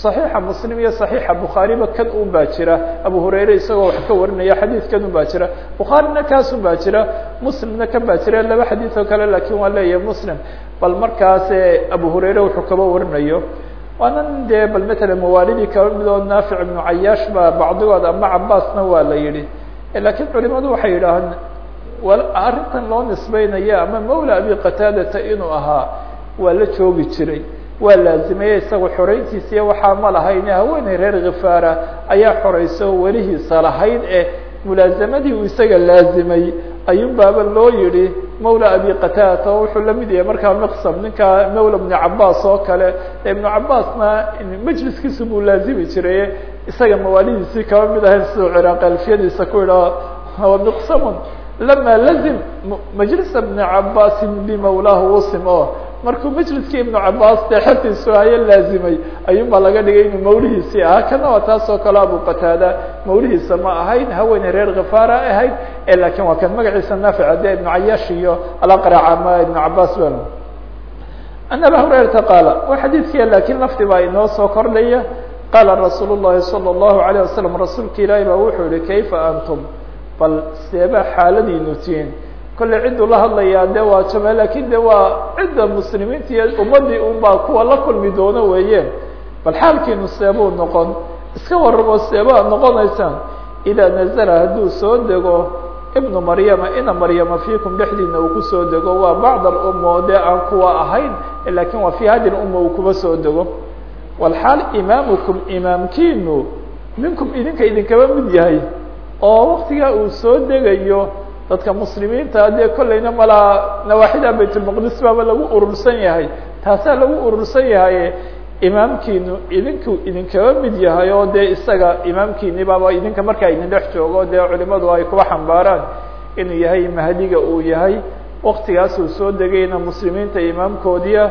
Speaker 1: صaxiixa muslim iyo صaxiixa bukhaariba kan un baa jira. Abu hurayre isagoo wax ka warinaya xadiid kan un baa jira. Bukhaarina kaasun baa jira. Muslimna kan baa jira. Laba xadiid oo kale laakiin waa leeyahay muslim. Bal markaas abu hurayre wuxuu kaba warinayo. Waana dee bal matala mawaalidii kaba mid oo naafic ibnu cayaash baa bacdigood ama cabaasna waa la yihi lakiin culimadu waxay yidhaahaan arrintan loo nisbeynaya ama mawla abi qataadata inuu ahaa waa la joogi jiray waa laazimaya isaga xoreyntiisa iyo waxaa ma lahayn haweeney reer khifaara ayaa xoreyso welihiisa lahayd ee mulaazamadii uu isaga laazimay. Ayuun loo yihi mawla abi qataadata oo wuxuu la mid yahay markaa miqsam ninka mawla ibnu cabaas oo kale. Ibnu cabaasna majliskiisu buu laazimi jiray isaga mawaalidiisii kaba mid ahayn siduu ciraaq alfiyadiisa ku yidhaha wa miqsamun lama lazim majlisa bni cabaasin bimawlaahu usim o markuu majliskii ibnu cabaas dee xertiisu haye laazimay ayuun baa laga dhigay inuu mawlihiisii ahaa kana waa taas oo kale abu qataada mawlihiisa ma ahayn haweeney reer khifaara ahayd lakin waa kan magaciisa naafica de ibnu cayaash iyo alaqrac ama ibnu cabaas ba an aba hurayrata qaala waa xadiidkia lakin lafdi baa inoo soo kordhaya qaala rasuul الlahi salى الlahu عalيه wasalam rasuulka ilaahi baa wuxuu yihi kayfa antum bal seebaa xaaladiinu tihiin kolley cidduu la hadlayaa de waa jame laakiin de waa cidda muslimiinta iyo ummadii un baa kuwa la kulmi doono weeyeen bal xaalkiinu seebuu noqon. Iska warramo seebaa noqonaysaan. Idaa nazla hadduu soo dego ibnu maryama ina maryama fiikum dhexdiina uu ku soo dego waa bacd alumma oo dee aan kuwa ahayn laakiin waa fi hadi lumma uu kuba soo dego. Walxaal imaamukum imaamkiinu minkum idinka idinkaba mid yahay. Oo waktigaa uu soo degayo dadka muslimiinta dee kollayna malaa nawaaxida baytulmaqdis baaba lagu urursan yahay. Taasaa lagu urursan yahay imaamkiinu idinku idinkaba mid yahay oo dee isaga imaamkiini baaba idinka markaa idin dhex joogo dee culimadu ay kuba xambaaraan inuu yahay mahdiga uu yahay. Waktigaasuu soo degayna muslimiinta imaamkoodiia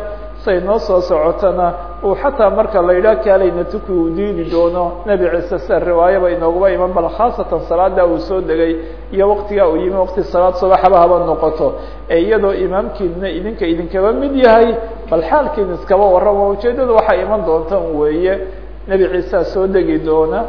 Speaker 1: say noo soo socotana uu xataa marka la yidhaah kaalayna tuki uu diidi doono nebi ciise se riwaayaba inoogaba iman bal khaasatan salaada uu soo degay iyo waktigaa uu yimi wakti salaad subaxaba haba noqoto. Ee iyadoo imaamkiinuna idinka idinkaba mid yahay bal xaalkiin iskaba warramo ujeeddadu waxaa iman doonta weeye nebi ciisaa soo degi doona.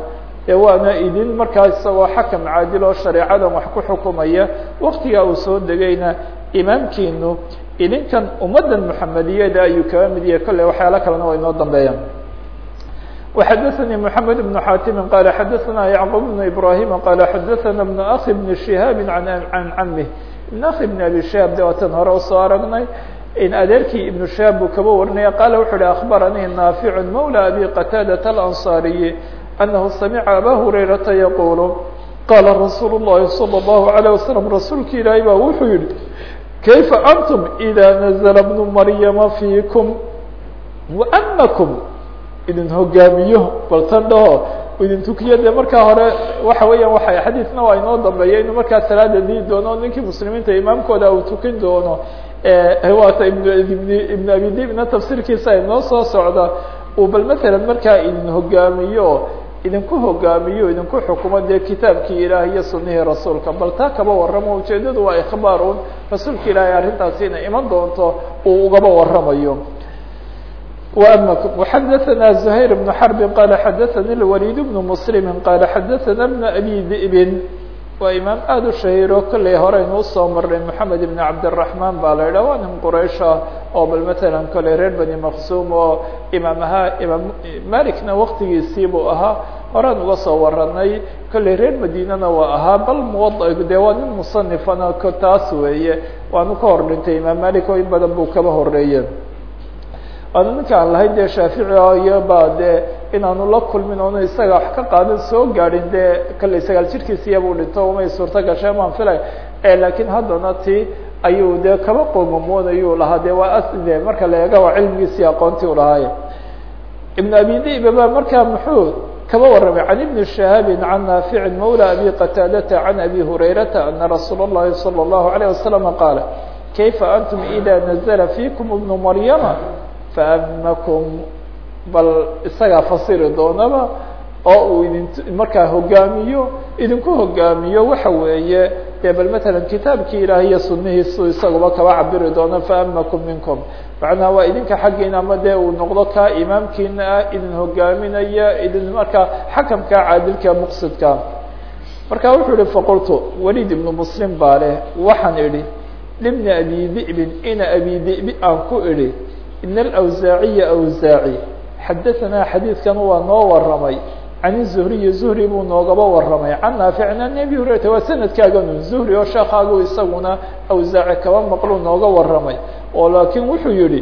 Speaker 1: Ee waana idin markaa isagoo xakam caadil oo shareecadan wax ku xukumaya waktigaa uu soo degayna imaamkiinu idinkan ummaddan muxamediyada ayuu kaba mid yahay kolley waxyaala kalena waa inoo dambeeyaan وxadثnي محamed بن xاtimi qال xadثna yعqوب بن إbrahيm qال xadثna بن أخi بن شhihاab عan camih بن أخi بن abi شhihاab de watan hore usoo aragnay in adeerkii iبن شhihاab buu kaba warinaya qala wuxu uhi أخbaranii ناafiع mولى أbي qتاadة الأنصاaري أنه سمع أbا هريرةa يقuل qاla رasuul الlahi صلى الله عليه وسلم rasuulki ilaahi ba wuxuu yihi kayfa antum إida nazla bnu maryama fiikum waanakum idin hogaamiyo baltan dhaho idin tukiya dee markaa hore waxa weeyaan waa xadiidna waa inoo dambeeya inuu markaa salaada dii doono ninkii muslimiinta imaamkooda uu tukin doono waata ibn abi dibna tafsiirkiisa ay noo soo socda uu bal matalan markaa idin hogaamiyo idinku hogaamiyo idinku xukumo dee kitaabkii ilaah iyo sunihii rasuulka bal taa kaba warramo ujeedadu waa ikhbaar un rasuulka ilaahay arrintaasi inay iman doonto uu ugaba warramayo وأmكم وxadثna زهير بن حرب qال xadثnي الوليد بن مسلم qال xadثna بن أbي ذئب waa imaam aada u shahiiro kolley horeynu u soo marnay moxamed ibn cabdiraxmaan baa la yidhah waa nin quraysha ah oo bal matalan kolley reer bani maqsuum oo imaam ahaa imaam malikna waktigiisii buu ahaa horaan uga soo waranay kolley reer madiinana waa ahaa bal muwad dee waa nin musanifana taas weeye. Waanu ka hor dhintay imaam malik oo in badan buu kaba horeeye waana ninka aan lahayn dee shaafici iyo ba dee inaanu la kulmin oonu isaga wax ka qaadan soo gaadhin dee kalley sagaal jirkiisiya buu dhinto umay suurto gashay maan filay laakiin haddana ti ayuu dee kaba qomamoonayuu lahaa de waa de marka la eega waa cilmigiisii aqoontii u lahaay ibn abi diba ba markaa muxuu kaba warramay can ibni shahaabin can naaficin mawla abi qataadata can abi hurayrata ana rasuula اllahi salى اllahu alayه wasalama qaala kayfa antum ida nazla fiikum ibnu maryama Faamakum bal isagaa fasiri doonaba oo uu idin markaa hogaamiyo idinku hogaamiyo waxa weeye dee bal matalan kitaabkii ilaah iyo sunihiisu isaguba kaba cabiri doono faamakum minkum. Macnaha waa idinka xaggiina ama dee uu noqdo kaa imaamkiina ah idin hogaaminaya idin markaa xakamka caadilka muqsidka. Marka wuxuu yihi faqultu walid ibnu muslim baa leh waxaan idhi libni abi di'bin ina abi di'bi aan ku idhi in alawsaaciya awsaaci xadaanaa xadiidkan waa noo waramay can zuhriyi zuhri buu noogaba waramay can naaficin an abi hurayrata waa sanadkaaganu zuhri oo sheekaagu isaguna awsaaci kaba maqlu nooga waramay oo laakiin wuxuu yihi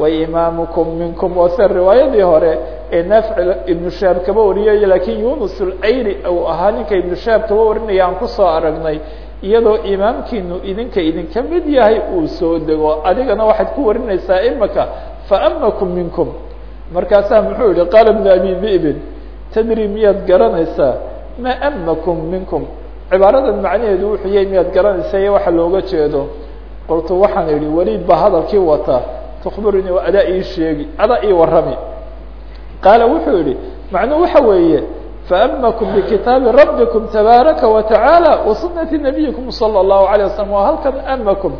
Speaker 1: waimaamukum minkum sida riwaayadii hore ee naafic ibnu shahaab kaba wariyay laakiin yunus ulayri uu ahaa ninka ibnu shahaab kaba warinaya aan ku soo aragnay iyadoo imaamkiinu idinka idinka mid yahay uu soo dego adigana waxaad ku warinaysaa imaka faamakum minkum. Markaasaa muxuu yihi qaala bnu abi di'bin tadri miyaad garanaysaa? Ma amakum minkum. Cibaaradan macnaheedu wuxuu yahay miyaad garanaysaa iyo waxa looga jeedo. Qultu waxaan idhi weliid baa hadalkii wataa tukbirunii adaa ii sheegi adaa ii warrami. Qaala wuxuu yihi macnuhu waxa weeye faamakum bikitaabi rabbikum tabaaraka watacaala wasunati nabiyikum salى اllahu alay wasalam waa halkan amakum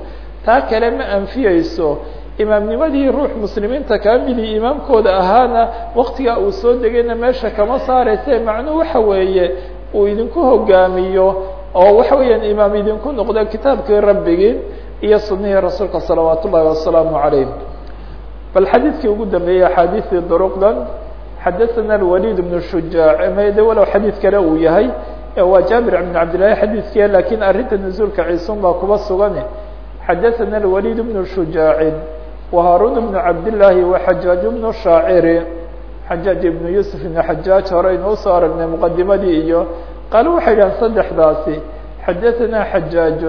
Speaker 1: taa kale ma anfiyeyso imaamnimadii ruux muslimiinta kamidii imaamkooda ahaana waktigaa uu soo degayna meesha kama saarayse macnuu waxa weeye uu idinku hogaamiyo oo waxa weeyaan imaam idinku noqdo kitaabkii rabbigii iyo sunihii rasuulka salawaat ullahi wasalaamu calayh bal xadiidkii ugu dambeeyey axaadiistii duruqdan xadaثana اwalid bnu shujaac mde walow xadiid kale uu yahay waa jaabir bn cabdillahi xadiidkia lakiin arrinta nuzuulka ciisun baa kuba sugan xadaثana اwalid bnu shujaacin وhaarun bnu cabdillaahi وxajaaj bnu shaaciri xajaaj ibnu yusuf ibn xajaaj hore inuu soo aragnay muqadimadii iyo qaalo waxay dhahan saddexdaasi xadaثana xajaaj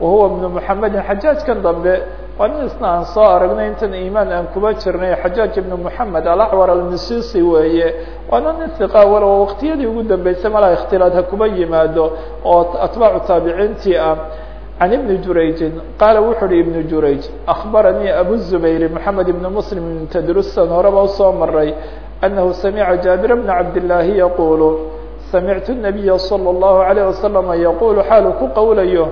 Speaker 1: wahuwa bnu mحamedin xajaajkan dambe waa nin isna aan soo aragnay intan imaan aan kuba jirnay xajaaj ibnu moxamed alacwar almisisi weeye. Waana nin walow waktiyadii ugu dambeysay malaa ikhtilaad ha kuba yimaado oo atbaacu taabiciintii ah. Can ibni jurayjin qaala wuxu uhi ibnu jurayj akbaranii abu zubayr moxamed ibn muslim ibn tadrusan horeba u soo maray anahu samica jaabir bna cabdillaahi yaqulu samictu nabiya salى اllahu alayh wasalama yaqulu xaalu ku qowlayo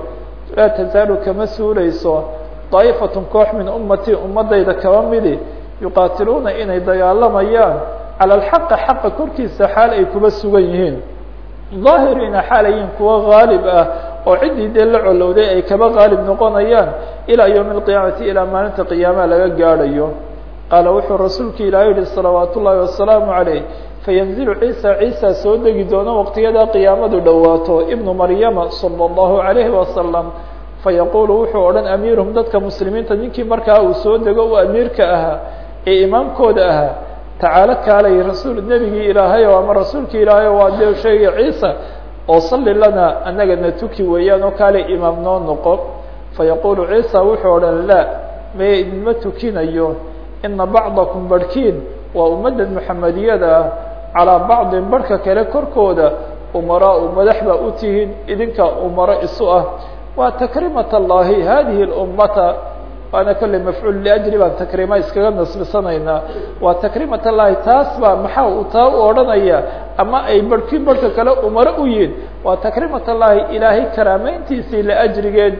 Speaker 1: laa tazaalu kama suuleyso daa'ifatun koox min ummatii ummadayda kaba midi yuqaatiluuna inay dagaalamayaan. Cala alxaqi xaqa korkiisa xaal ay kuba sugan yihiin. Daahiriina xaalayiin kuwa gaalib ah oo ciddii dee la colowday ay kaba gaalib noqonayaan. Ilaa yowmi alqiyaamati ilaa maalinta qiyaamaha laga gaadhayo. Qaala wuxuu rasuulki ilaah yihi salawaat ullaahi wasalaamu calayh fayanzilu ciisa ciisa soo degi doono waqtiyada qiyaamadu dhowaato. Ibnu maryama sala allahu calayhi wasalam fayaqulu wuxuu odhan amiiruhum dadka muslimiinta ninkii markaa uu soo dego uu amiirka ahaa ee imaamkooda ahaa tacaalo kaalay rasuul nebigii ilaahay o ama rasuulki ilaahay o waa dee sheegay ciisa oo salli lana annagana tuki weeyaan oo kaale imaam noo noqo fayaqulu ciisa wuxuu odhan laa maya idinma tukinayo ina bacdakum barhkiin waa ummadda muxamediyada ah calaa bacdin barhka kale korkooda umaraa-u madax baa u tihiin idinka umaro isu ah waa takrimat allahi hadihi اlummata waana kolley mafcuul liajli baan takriima iskaga nasbisanaynaa waa takrimat allahi taas baa maxaa uu taa u odhanaya ama ay barhkii barhka kale umaro u yihin waa takrimat allahi ilaahay karaameyntiisii liajrigeed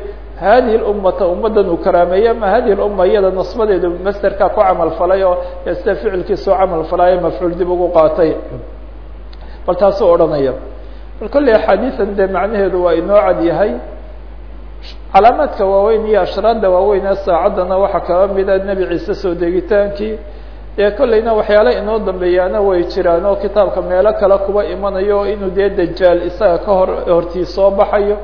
Speaker 1: hadihi اlummata ummaddan uu karaameeyey ama hadihi اlumma iyada nasbadeedu masterkaa ku camal falay oo sida ficilkiisao camal falaayo mafcuul dib ugu qaatay bal taasuu odhanaya bal kolley axaadiisan dee macnaheedu waa inoo cad yahay calaamaadka waaweyn iyo ashraadda waaweyn ee saacaddana waxaa kaba mida nebi ciise soo degitaankii. Dee kolleyna waxyaale inoo dambeeyaana way jiraan oo kitaabka meelo kale kuba imanayo inuu dee dajaal isaga ka hor hortii soo baxayo.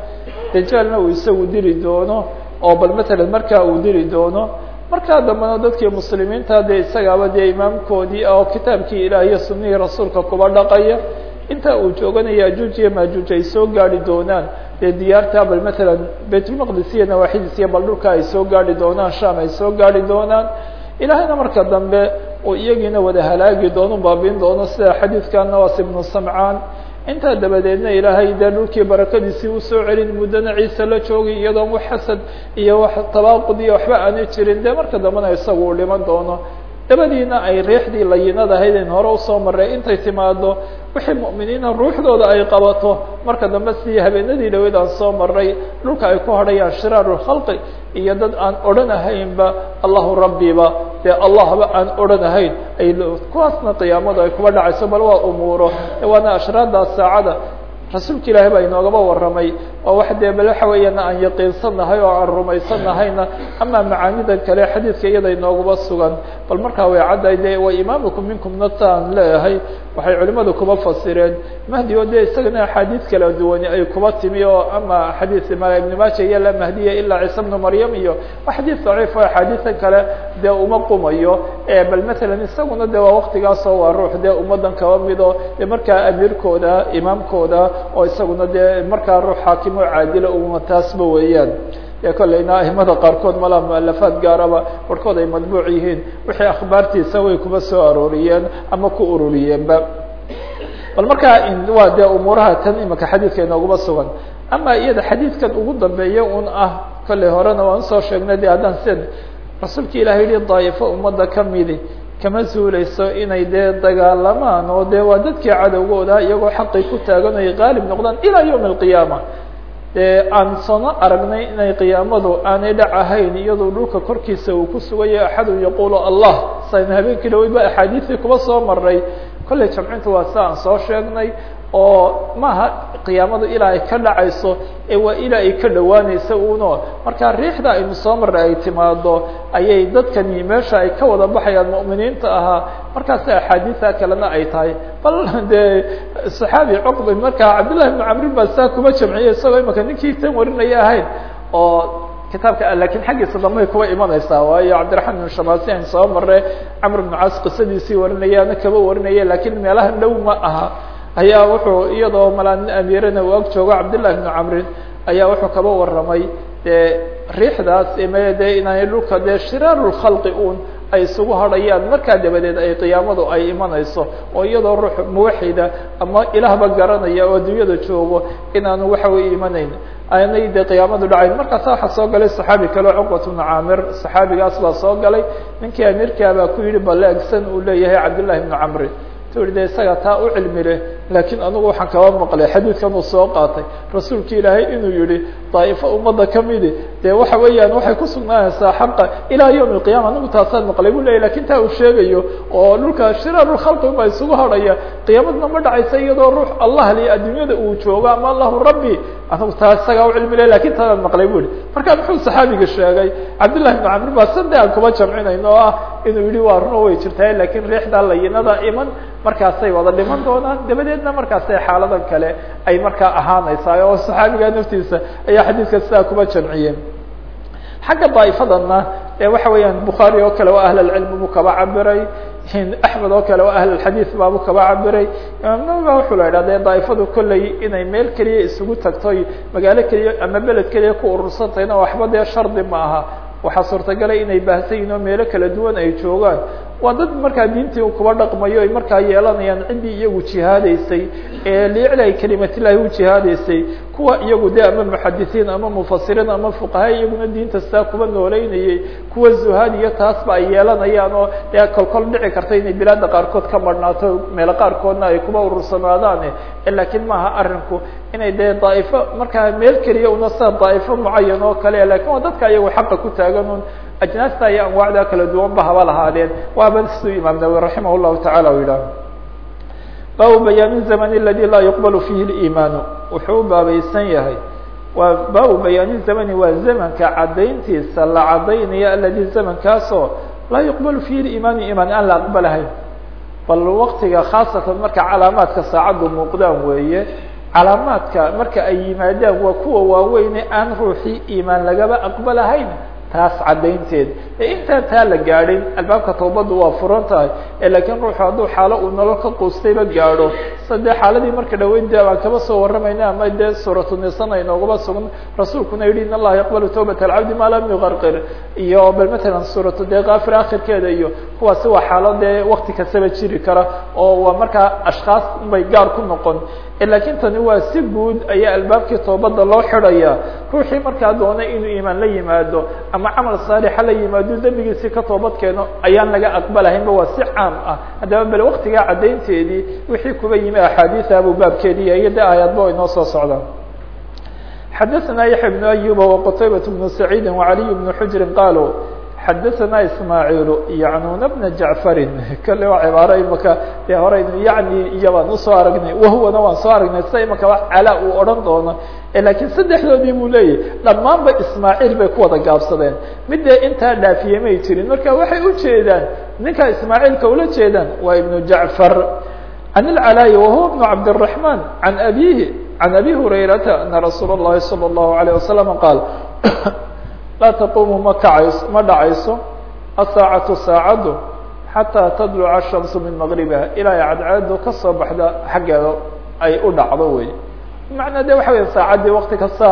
Speaker 1: Dajaalna uu isagu dili doono oo bal matalan markaa uu dili doono. Markaa dambena dadkii muslimiinta dee isagaaba dee imaamkoodii oo kitaabkii ilaah iyo sunihii rasuulka kuba dhaqaya inta uu jooganaya ajuuj iyo maajuuj ay soo gaari doonaan. Dee diyaarta bal matalan baytulmaqdis iyo nawaaxidiis iyo bal dhulka ay soo gaari doonaan sham ay soo gaari doonaan. Ilaahayna marka dambe uu iyagiina wada halaagi doono baabiin doono sida xadiidka nawas ibnu samcaan. Intaa dabadeedna ilaahay dee dhulkii barakadiisii u soo celin muddana ciise la joogay iyadoon wax xasad iyo wax tabaaqud iyo waxba aanay jirin. Dee marka dambena isagu uu dhiman doono dabadiina ay riixdii layinad ahayd in hore u soo maray intay timaado wixii mu'miniina ruuxdooda ay qabato marka dambe sidii habeenadii dhaweyd aan soo maray dhulka ay ku hadhayaan shiraaru khalqi iyo dad aan odhanahaynba allahu rabbiba dee allahba aan odhanahayn ay kuwaasna qiyaamadu ay kuba dhacayso bal waa umuuro. Waana ashraaddaas saacada rasuulka ilaahay baa inoogaba warramay. Waa wax dee bal waxa weeyaan aan yaqiinsannahay oo aan rumaysanahayna ama macaanidan kale xadiidka iyada inoogaba sugan. Bal markaa way cadday de wa imaamukum minkum nata aan leeyahay waxay culimadu kuba fasireen. Mahdi oo dee isagana axaadiid kala duwani ay kuba timi oo ama xadiid ibn maaja iyo la mahdiya ilaa ciise bnu maryam iyo xadiid daciif o axaadiidan kale dee uma qumayo. Bal matalan isaguna de waa waktigaasoo waa ruux dee ummaddan kaba mido. Dee markaa amiirkooda imaamkooda oo isaguna dee markaa ruux xaakim oo caadila uma taasba weeyaan. Dee kolleyna ahimada qaarkood malaa mualafaad gaaraba barhkood ay madbuuc yihiin wixii akhbaartiisa way kuba soo arooriyeen ama ku ururiyeenba. Bal markaa waa dee umuuraha tan imika xadiidka inooguma sugan. Ama iyada xadiidkan ugu dambeeya un ah kolley horena waan u soo sheegnay de haddaan sid rasuulka ilahay yihi daa'ifo ummadda kamidi kama zuuleyso inay dee dagaalamaan oo dee waa dadkii cadowgooda iyagoo xaqay ku taagan ay qaalib noqdaan ilaa yawmi alqiyaama dee aan sono aragnay inay qiyaamadu aanay dhac ahayn iyadoo dhulka korkiisa uu ku sugayo axadun yaqulu allah. Saynu habeenkii dhaweyba axaadiistii kuba soo maray kolley jamcintu waa sida aan soo sheegnay oo maaha qiyaamadu ilaa ka dhacayso ee waa ilaa ka dhowaanaysa uno markaa riixda aynu soo marray ay timaado ayay dadkani meesha ay ka wada baxayaan mu'miniinta ahaa markaasi axaadiisa kalena ay tahay. Bal dee saxaabi cuqba markaa cabdillahi bnu camrin baa saa kuma jamciyay isagoo imaka ninkii tan warinaya ahayn. Oo kitaabka laakiin xaggiisa dambay kuwa imanaysaa. Waayo cabdiraxmaan ibn shamasi an soo mare camr bnu caas qisadiisii warinayaana kaba warinaya laakiin meelaha dhow ma aha ayaa wuxuu iyadoo malaa nin amiirana u ag joogo cabdillahi bnu camrin ayaa wuxuu kaba waramay dee riixdaas ime dee inaanay dhulka dee shiraaru lkhalqi un ay isugu hadhayaan markaa dabadeed ay qiyaamadu ay imanayso oo iyadoo ruux muwaxida ama ilaahba garanaya oo adduunyada joogo inaanu waxa wey imanayn. Aanay dee qiyaamadu dhacayn markaasa waxaa soo galay saxaabi kale cuqbat bnu caamir saxaabigaas baa soo galay. Ninkii amiirkaa baa ku yidhi baleegsan uu leeyahay cabdillahi bnu camri i de isaga taa u cilmi leh laakiin anigu waxaan kaba maqlay xadiidkan uu soo qaatay. Rasuulka ilaahay inuu yihi daa'ifo ummadda kamidi dee waxa weeyaan waxay ku sugnaanaysaa xaqa ilaa yawm alqiyama anigu taasaan maqlay. Bu leyahy laakiin taa uu sheegayo oo dhulka shiraarulkhalqi unbaa isugu hadhaya qiyaamadna ma dhacaysa iyadoo ruux allah li adduunyada uu joogo ama allahu rabbi anigu taa isagaa u cilmi leh laakiin taadaan maqlay bu ihi marka muxuu saxaabiga sheegay cabdillahi bnu camr baa sade aan kuma jamcinayno oo ah inuu yihi waa runo way jirtaa laakiin riixdaa layinada iman. Markaasay wada dhiman doonaan. Dabadeedna markaasay xaaladan kale ay markaa ahaanaysaa oo saxaabiga naftiisa ayaa xadiidka sidaa kuma jamciyeen. Xagga daaifadana ee waxa weeyaan bukhaari oo kale waa ahl alcilmi buu kaba cabiray axmed oo kale waa ahl alxadiid baabu kaba cabiray imaam nawi ba wuxuu la idhah dee daaifadu kolley inay meel keliya isugu tagtoy magaalo keliya ama beled keliya ku urursantayna waxba dee shardi ma aha waxaa suurtagalay inay baahsan yihiin oo meelo kala duwan ay joogaan waa dad markaa diintii kuba dhaqmayo ay markaa yeelanayaan ciddii iyagu jihaadaysay ee liiclay kelimatillahi u jihaadaysay kuwa iyagu de ama muxadisiin ama mufasiriin ama fuqaha iyaguna diinta sidaa kuba nooleynayay kuwa zuhaad iyo taasba ay yeelanayaan oo dee kolkol dhici karta inay bilaada qaarkood ka marhnaato meelo qaarkoodna ay kuba urursanaadaan lakiin maaha arinku inay dee daaifo markaa meel keliya una sida daaifo mucayan oo kale laakiin waa dadka iyagu xaqa ku taagan un ajnaasta iyo anwaacda kala duwan ba haba lahaadeen waaba siduu imaam nawawi raximah llahu tacala u yidhaah baabu bayaan zaman aladi laa yuqbalu fihi liimaanu wuxuu baabaysan yahay waa baabu bayaani zamani waa zamanka cadayntiisa la cadaynayo aladi zamankaasoo laa yuqbalu fihi liimaanu imaan aan la aqbalahayn bal waktiga khaasatan marka calaamaadka saacaddu muuqdaan weeye calaamaadka marka ay yimaadaan waa kuwa waaweyne aan ruuxii iimaan lagaba aqbalahayn taas caddaynteed. Ee intaan taa la gaadhin albaabka tawbaddu waa furan tahay. Lakiin ruuxu hadduu xaalo uu nolol ka quustayba gaadho. Sade xaaladii marka dhaweyn de baan kaba soo warramayna ama dee suuratu nisan ay noogaba sugan. Rasuulkuna yihi in allaha yaqbalu tawbat alcabdi maa lam yuqarqir iyo bal matalan suuratu dee kaafir akhirkeeda iyo kuwaasi waa xaalo dee wakti kastaba jiri kara. Oo waa markaa ashkaas bay gaar ku noqon lakiin tani waa si guud ayaa albaabkii toobadda loo xidhaya ruuxii markaa doonay inuu iimaan la yimaado ama camal saalixa la yimaado dembigiisii ka toobad keeno ayaan laga aqbalahaynba waa si caam ah haddaba bal waktigaa caddaynteedii wixii kuba yimi axaadiisa abu baabkeedii iyo de aayadba ay noo soo socdaan xadaثna yaحya بن أyuba وqtaybaة بن سacيidi وعaliي بن xujri qaaluu xadaثna ismaaعiil yacnuna bna jacfarin kale waa cibaaro imaka dee horeynu yani iyo baan usoo aragnay wahuwana waan soo aragnay sida imaka wa calaa uu odhan doono lakiin saddexdoodii buu leeyahy dhammaanba ismaaciil bay ku wada gaabsadeen mid dee intaa dhaafiye may jirin marka waxay ujeedaan ninka ismaaciilka ula jeedaan waa ibnu jacfar can ilcalaayi wahuwa bnu cabdالرaحman can abihi can abi hurayrata ana rasuul الlahi salى الlahu عalيه wasalam qaal laa taquumu ma kacayso ma dhacayso asaacatu saacaddu xataa tadluca الshamsu min maqribiha ilaa ay cadceedu ka soo baxda xaggeeda ay u dhacdo wey macnaa de waxa weya saacaddii wakti kasta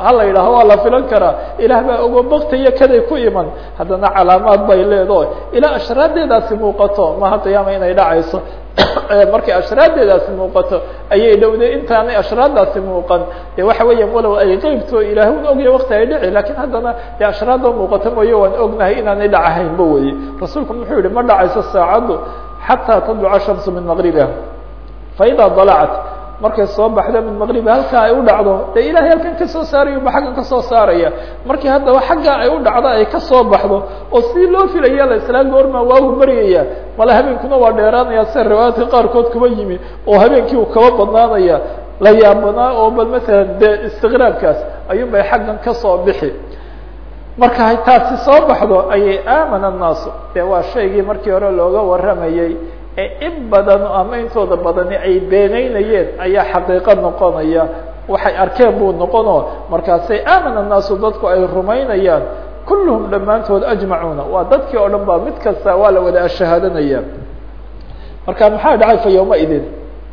Speaker 1: hala yidhaaho waa la filan karaa. Ilaah baa ogo baktiyo kaday ku iman. Haddana calaamaad bay leedaho ilaa ashraadeedaasi muuqato maha qiyaama inay dhacayso. <coughs> Markay ashraadeedaasi muuqato ayay dhowday intaanay ashraadaasi muuqan. De waxa weeya walow ay qeybto ilaah un ogya wakti ay dhici laakiin haddana de ashraada muuqato mooye waan ognahay inaanay dhacahaynba weye rasuulku muxuu yihi ma dhacayso saacaddu xataa tadluca shamsu min maqribiha faida dalacat markay soo baxdo min maqribi halkaa ay u dhacdo dee ilahay halkan ka soo saarayo ba xaggan ka soo saaraya. Markii haddaba xaggaa ay u dhacdo ay ka soo baxdo oo sidii loo filaya la islaa goorma waagu baryaya. Mala habeenkuna waa dheeraanaya sida riwaayaadka qaarkood kuba yimi oo habeenkii uu kaba badnaanaya la yaabanaa oo bal masalan dee istiqraabkaas ayuun bay xaggan ka soo bixi. Marka taasi soo baxdo ayay aamana annaasu. Dee waa shaygii markii hore looga warramayey ee in badan ama intooda badani ay beeneynayeen ayaa xaqiiqo noqonaya. Waxay arkeen buu noqonoo markaasay aamana annaasu dadku ay rumaynayaan. Kulluhum dhammaantood ajmacuuna. Waa dadkii oo dhan ba mid kasta waa la wada ashahaadanaya marka maxaa dhacay fa yawma idin?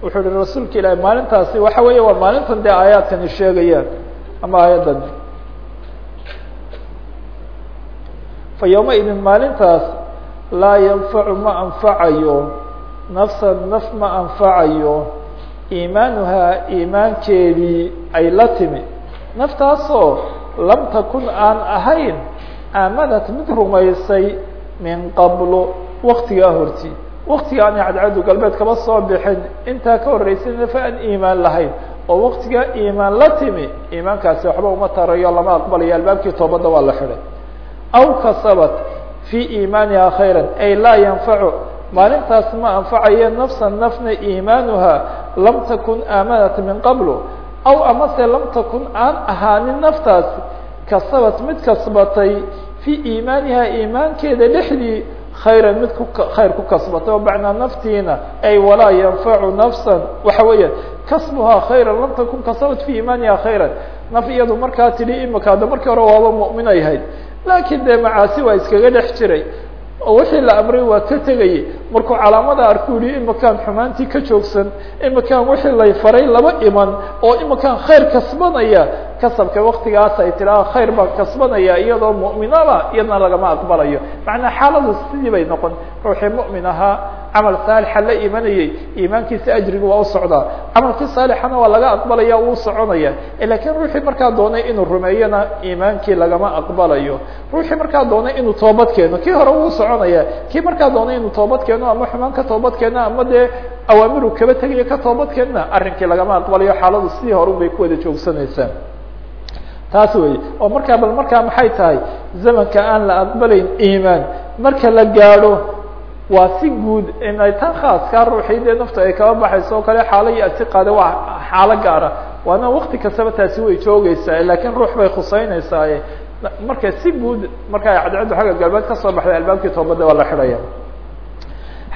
Speaker 1: Wuxuu ihi rasuulka ilaahi maalintaasi waxa weeye waa maalintan dee aayaadkani sheegayaan ama aayaddan fa yawma idin maalintaas laa yanfacu ma anfacayo nafsan naf ma anfacayo iimaanuhaa iimaankeedii ay la timi. Naftaasoo lam takun aan ahayn aamanat mid rumaysay min qablo waktigaa horti waktiga aan cadcadu galbeed kaba soo bixin intaa ka horreysay nafa aan iimaan lahayn. Oo waktigaa iimaan la timi iimaankaasi waxba uma tarayo lama aqbalayo albaabkii toobadda waa la xidhay. Aw kasabat fii iimaaniha khayra ay laa yanfacu maalintaas ma anfacayo nafsan nafna iimaanuha lam takun aamanat min qablo aw amase lam takun aan ahaanin naftaasi kasabat mid kasbatay fii iimaaniha iimaankeeda dhexdii khayran mid ku khayr ku kasbatay oo macnaa naftiina ay walaa yanfacu nafsan waxa weeyaan kasbuhaa khayran lam takun kasabat fii iimaaniha khayran naf iyadu markaa tidhi imika markii hore waaba mu'minay ahayd laakiin dee macaasi waa iskaga dhex jiray oo wixii la amray waa ka tegayey markuu calaamada yihi imakaan xumaantii ka joogsan imakaan wixii lay faray laba iman oo imakaan khayr kasbanaya kasabka waktigaas ay tiraa khayr baan kasbanaya iyadoo mu'minaba iyadna lagama aqbalayo. Macnaa xaaladu sidii bay noqon. Ruuxii mu'min ahaa camal saalixa la imanayey iimaankiisa ajriga waa u socdaa. Camalkii saalixana waa laga aqbalaya uu soconaya. Lakiin ruuxii markaa doonay inuu rumeeyona iimaankii lagama aqbalayo. Ruuxii markaa doonay inuu toobad keeno kii hore wuu soconaya. Kii markaa doonay inuu toobad keeno ama xumaan ka toobad keeno ama dee awaamiru kaba tegayo ka toobad keenna arrinkii lagama aqbalayo. Xaaladu sidii horun bay ku wada joogsanaysaa taas wey oo markaa bal markaa maxay tahay zamanka aan la aqbalayn iimaan marka la gaadho waa si guud inay tan khaaskaa ruuxii dee naftu ay kaba baxayso o kale xaalo iyo asi qaade waa xaalo gaara waana wakti kastaba taasi way joogeysaa lakiin ruux bay khuseynaysaa marka si guud marka ay cadcaddu xagga galbeed kasoo baxday albaabkii toobadda waa la xidhaya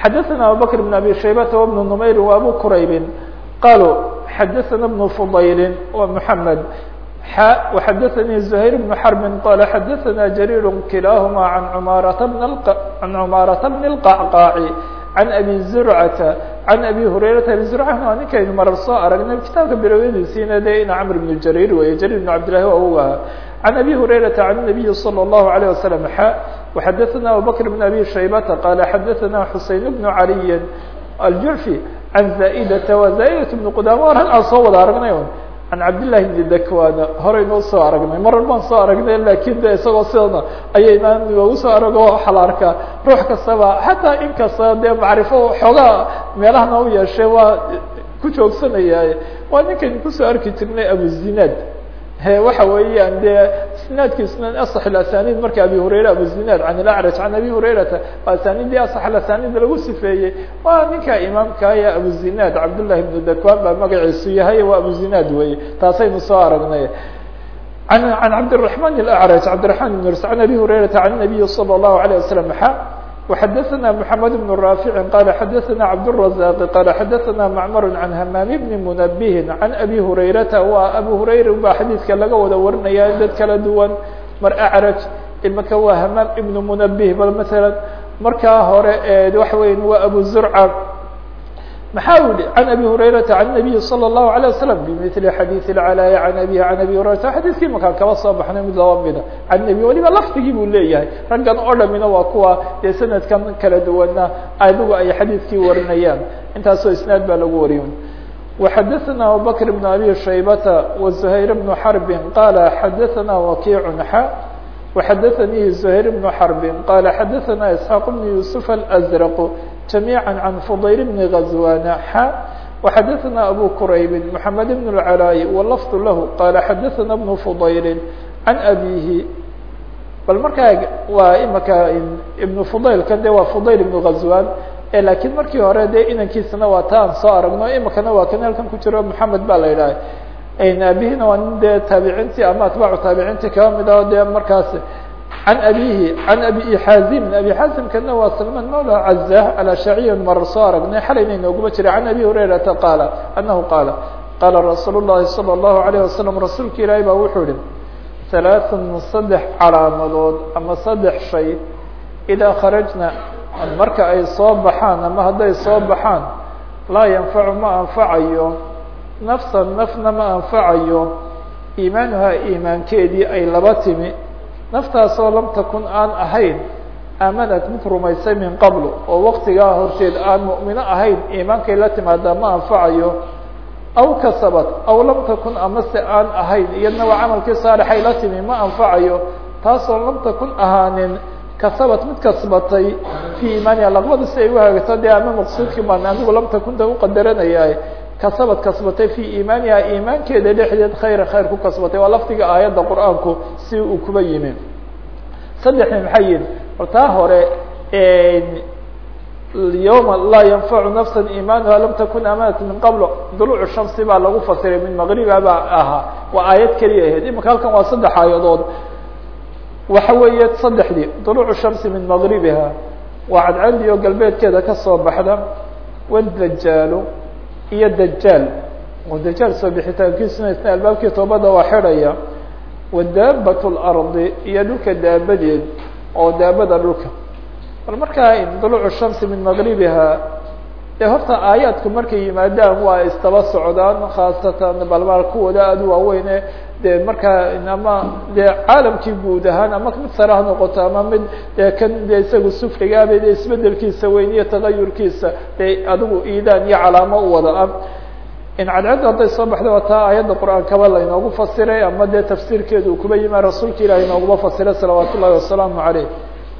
Speaker 1: xadaثna abubakr بn abi shaybata وبn نmayri وabu quraybi qaluu xadaثna بn fudayli wa mحamed وxadaثnي زhayr بن xرب qال xadaثna جرير kilahma عan cmaarata بن الqعqاع عan أbي زرعة عan أbي هurayرaةa أbي زرعة waa ninkaynu marar soo aragnay kitaabka bilowadiisiina de ina cمr بن جرير wey جرير بن عبداللahi waa u aha عan أbي هurayرaةa عan النبي صلى الله عليه وسلم xا وxadaثna abubكر بن أbي شhaybةa qال xadaثna xuseين بن عalي الjuعفي عan زائdة و زائdة بن qdam war hal aan soo wada aragnay an cabdillahi bni dakwana horeynoo soo aragnay. Marar baan soo aragnay laakiin de isagoo sidana ayaynaan noogu soo arago waxaa la arkaa ruux kastaba xataa in kasta dee macrifo xoogaa meelahana u yeeshay waa ku joogsanaya waa ninkaynu ku soo arki jirnay abuzinaad waxa weeyaan dee isnaadkiisna asax asanid marka abi hurayra abuzinaad can ilacraj can abi hurayrata waa asanidii asax asanida lagu sifeeyey waa ninka imaamkaya abuzinaad cabdullahi bnu dakwan baa magaciisu yahay waa abuzinaad weye taasaynu soo aragnay an an cabdالرaحman الأعrج cabdiرaحman بn rs an abi hurayrata can النabiyi slى الlahu عalيه waslم xa وxadaثna mحamed بن raafici qala xadaثna cabdالرaزاq qala xadaثna macmar can hamaam bni muنabihi can abi hurayrata waa abu hurayra baa xadiidka laga wada warinaya dad kala duwan mar acraj imaka waa hamaam ibn munabih bal maala markaa hore waxa weya waa abu zurca maxaa u yihi can abi hurayrata can الnabiyi salى الlahu عalيه waslم bmili xadiiث اcalاaya can abihi can abi hurayrata xadiiskii makaan kaba soo baxnay mid laba mida can nebi waliba lafdigii buu leeyahay raggan oo dhamina waa kuwa dee sanadkan kala duwana adigu ay xadiidkii warinayaan intaasoo isnaad baa lagu wariyo وxadaثna abubakr بn abi shaybata وزhayr بن xرbi qala xadaثna wakiic xa وxadaثnii زhayr بن xرbi qala xadaثna isحاaq بn yusuf الأزrq جamيعا عن فضyل بن غزوان xا وxadثna أbو qرayb محamed بن العلاء واللفظ lah qال xadثna بن فضayl عan أbيه bal markaa waa imaka iبن فضaylka de waa فضayl بن غزوان lakiin markii hore de inankiisana waa ta aan soo aragno imikana waa kan halkan ku jiro محamed ba la yidhaha aabihina waa nin dee taabiciintii ama atbaacu taabiciintii kaba mid ah de markaas عن أبيه عن أبي حازم أبي حازم kana waa سلمان مولى عزة الأشعري mar soo aragnay xalayna inooguba jiray عن أبي هريرةa qاaل أنه qاaل qاaلa رasuuل اللhi صلى الله عليه وسلم رasuulka ilaahi ba wuxuu yihi ثaلاث saddex calaamadood ama saddex shay إdaa kharajna marka ay soo baxaan ama hadday soo baxaan laa ينfacu ma anfacayo نفسa نفna ma anfacayo iimaanuhaa iimaankeedii ay laba timi naftaasoo lam takun aan ahayn aamanat mid rumaysay min qabl oo waktigaa horteed aan mu'mino ahayn iimaankay la timaadaa ma anfacayo aw kasabat aw lam takun amase aan ahayn iyadna camalkii saalixay la timi ma anfacayo taasoo lam takun ahaanin kasabat mid kasbatay fii iimaaniha laqbadu si ay u hagaagto dee ama maqsuudkii baan anigu lam takunta uqadaranaya kasabad kasbatay fii iimaaniha iimaankeeda dhexdeed khayra khayr ku kasbatay. Waa lafdiga aayadda qur'aanku si uu kuba yimi saddexni maxay yihiin hortaa hore yawma laa yanfacu nafsa iimaanuha lam takun amanat min qabl duluucu shamsi baa lagu fasiray min maqriba ahaa. Waa aayad keliya ahayd imika halkan waa saddex aayadood. Waxa weeye saddexdii duluucu shamsi min maqribiha waa cadcadi oo galbeedkeeda ka soo baxda. Wadajaalu iyo dajaal oo dajaal soo bixitaankiisuna isna albaabkii toobada waa xidhaya. Wadaabat اlardi iyo dhulka daabadeed oo daabada dhulka. Bal markaa duluucu shamsi min maqribiha dee horta aayaadku markay yimaadaan waa istaba socdaan khaasatan balmaal kuwooda aada u waaweyne dee markaa ama dee caalamkii guud ahaan ama mid sare ha noqoto ama mid dee kan de isagu sufligaaba de isbedelkiisa weyn iyo tagayurkiisa dee adigu iidaan iyo calaamo u wada ah. In cadcadda hadday soo baxda waa aayadda qur'aankaba lainoogu fasiray ama dee tafsiirkeedu kuba yima rasuulka ilahi inooguma fasiray salawaat wasalaamu caleyh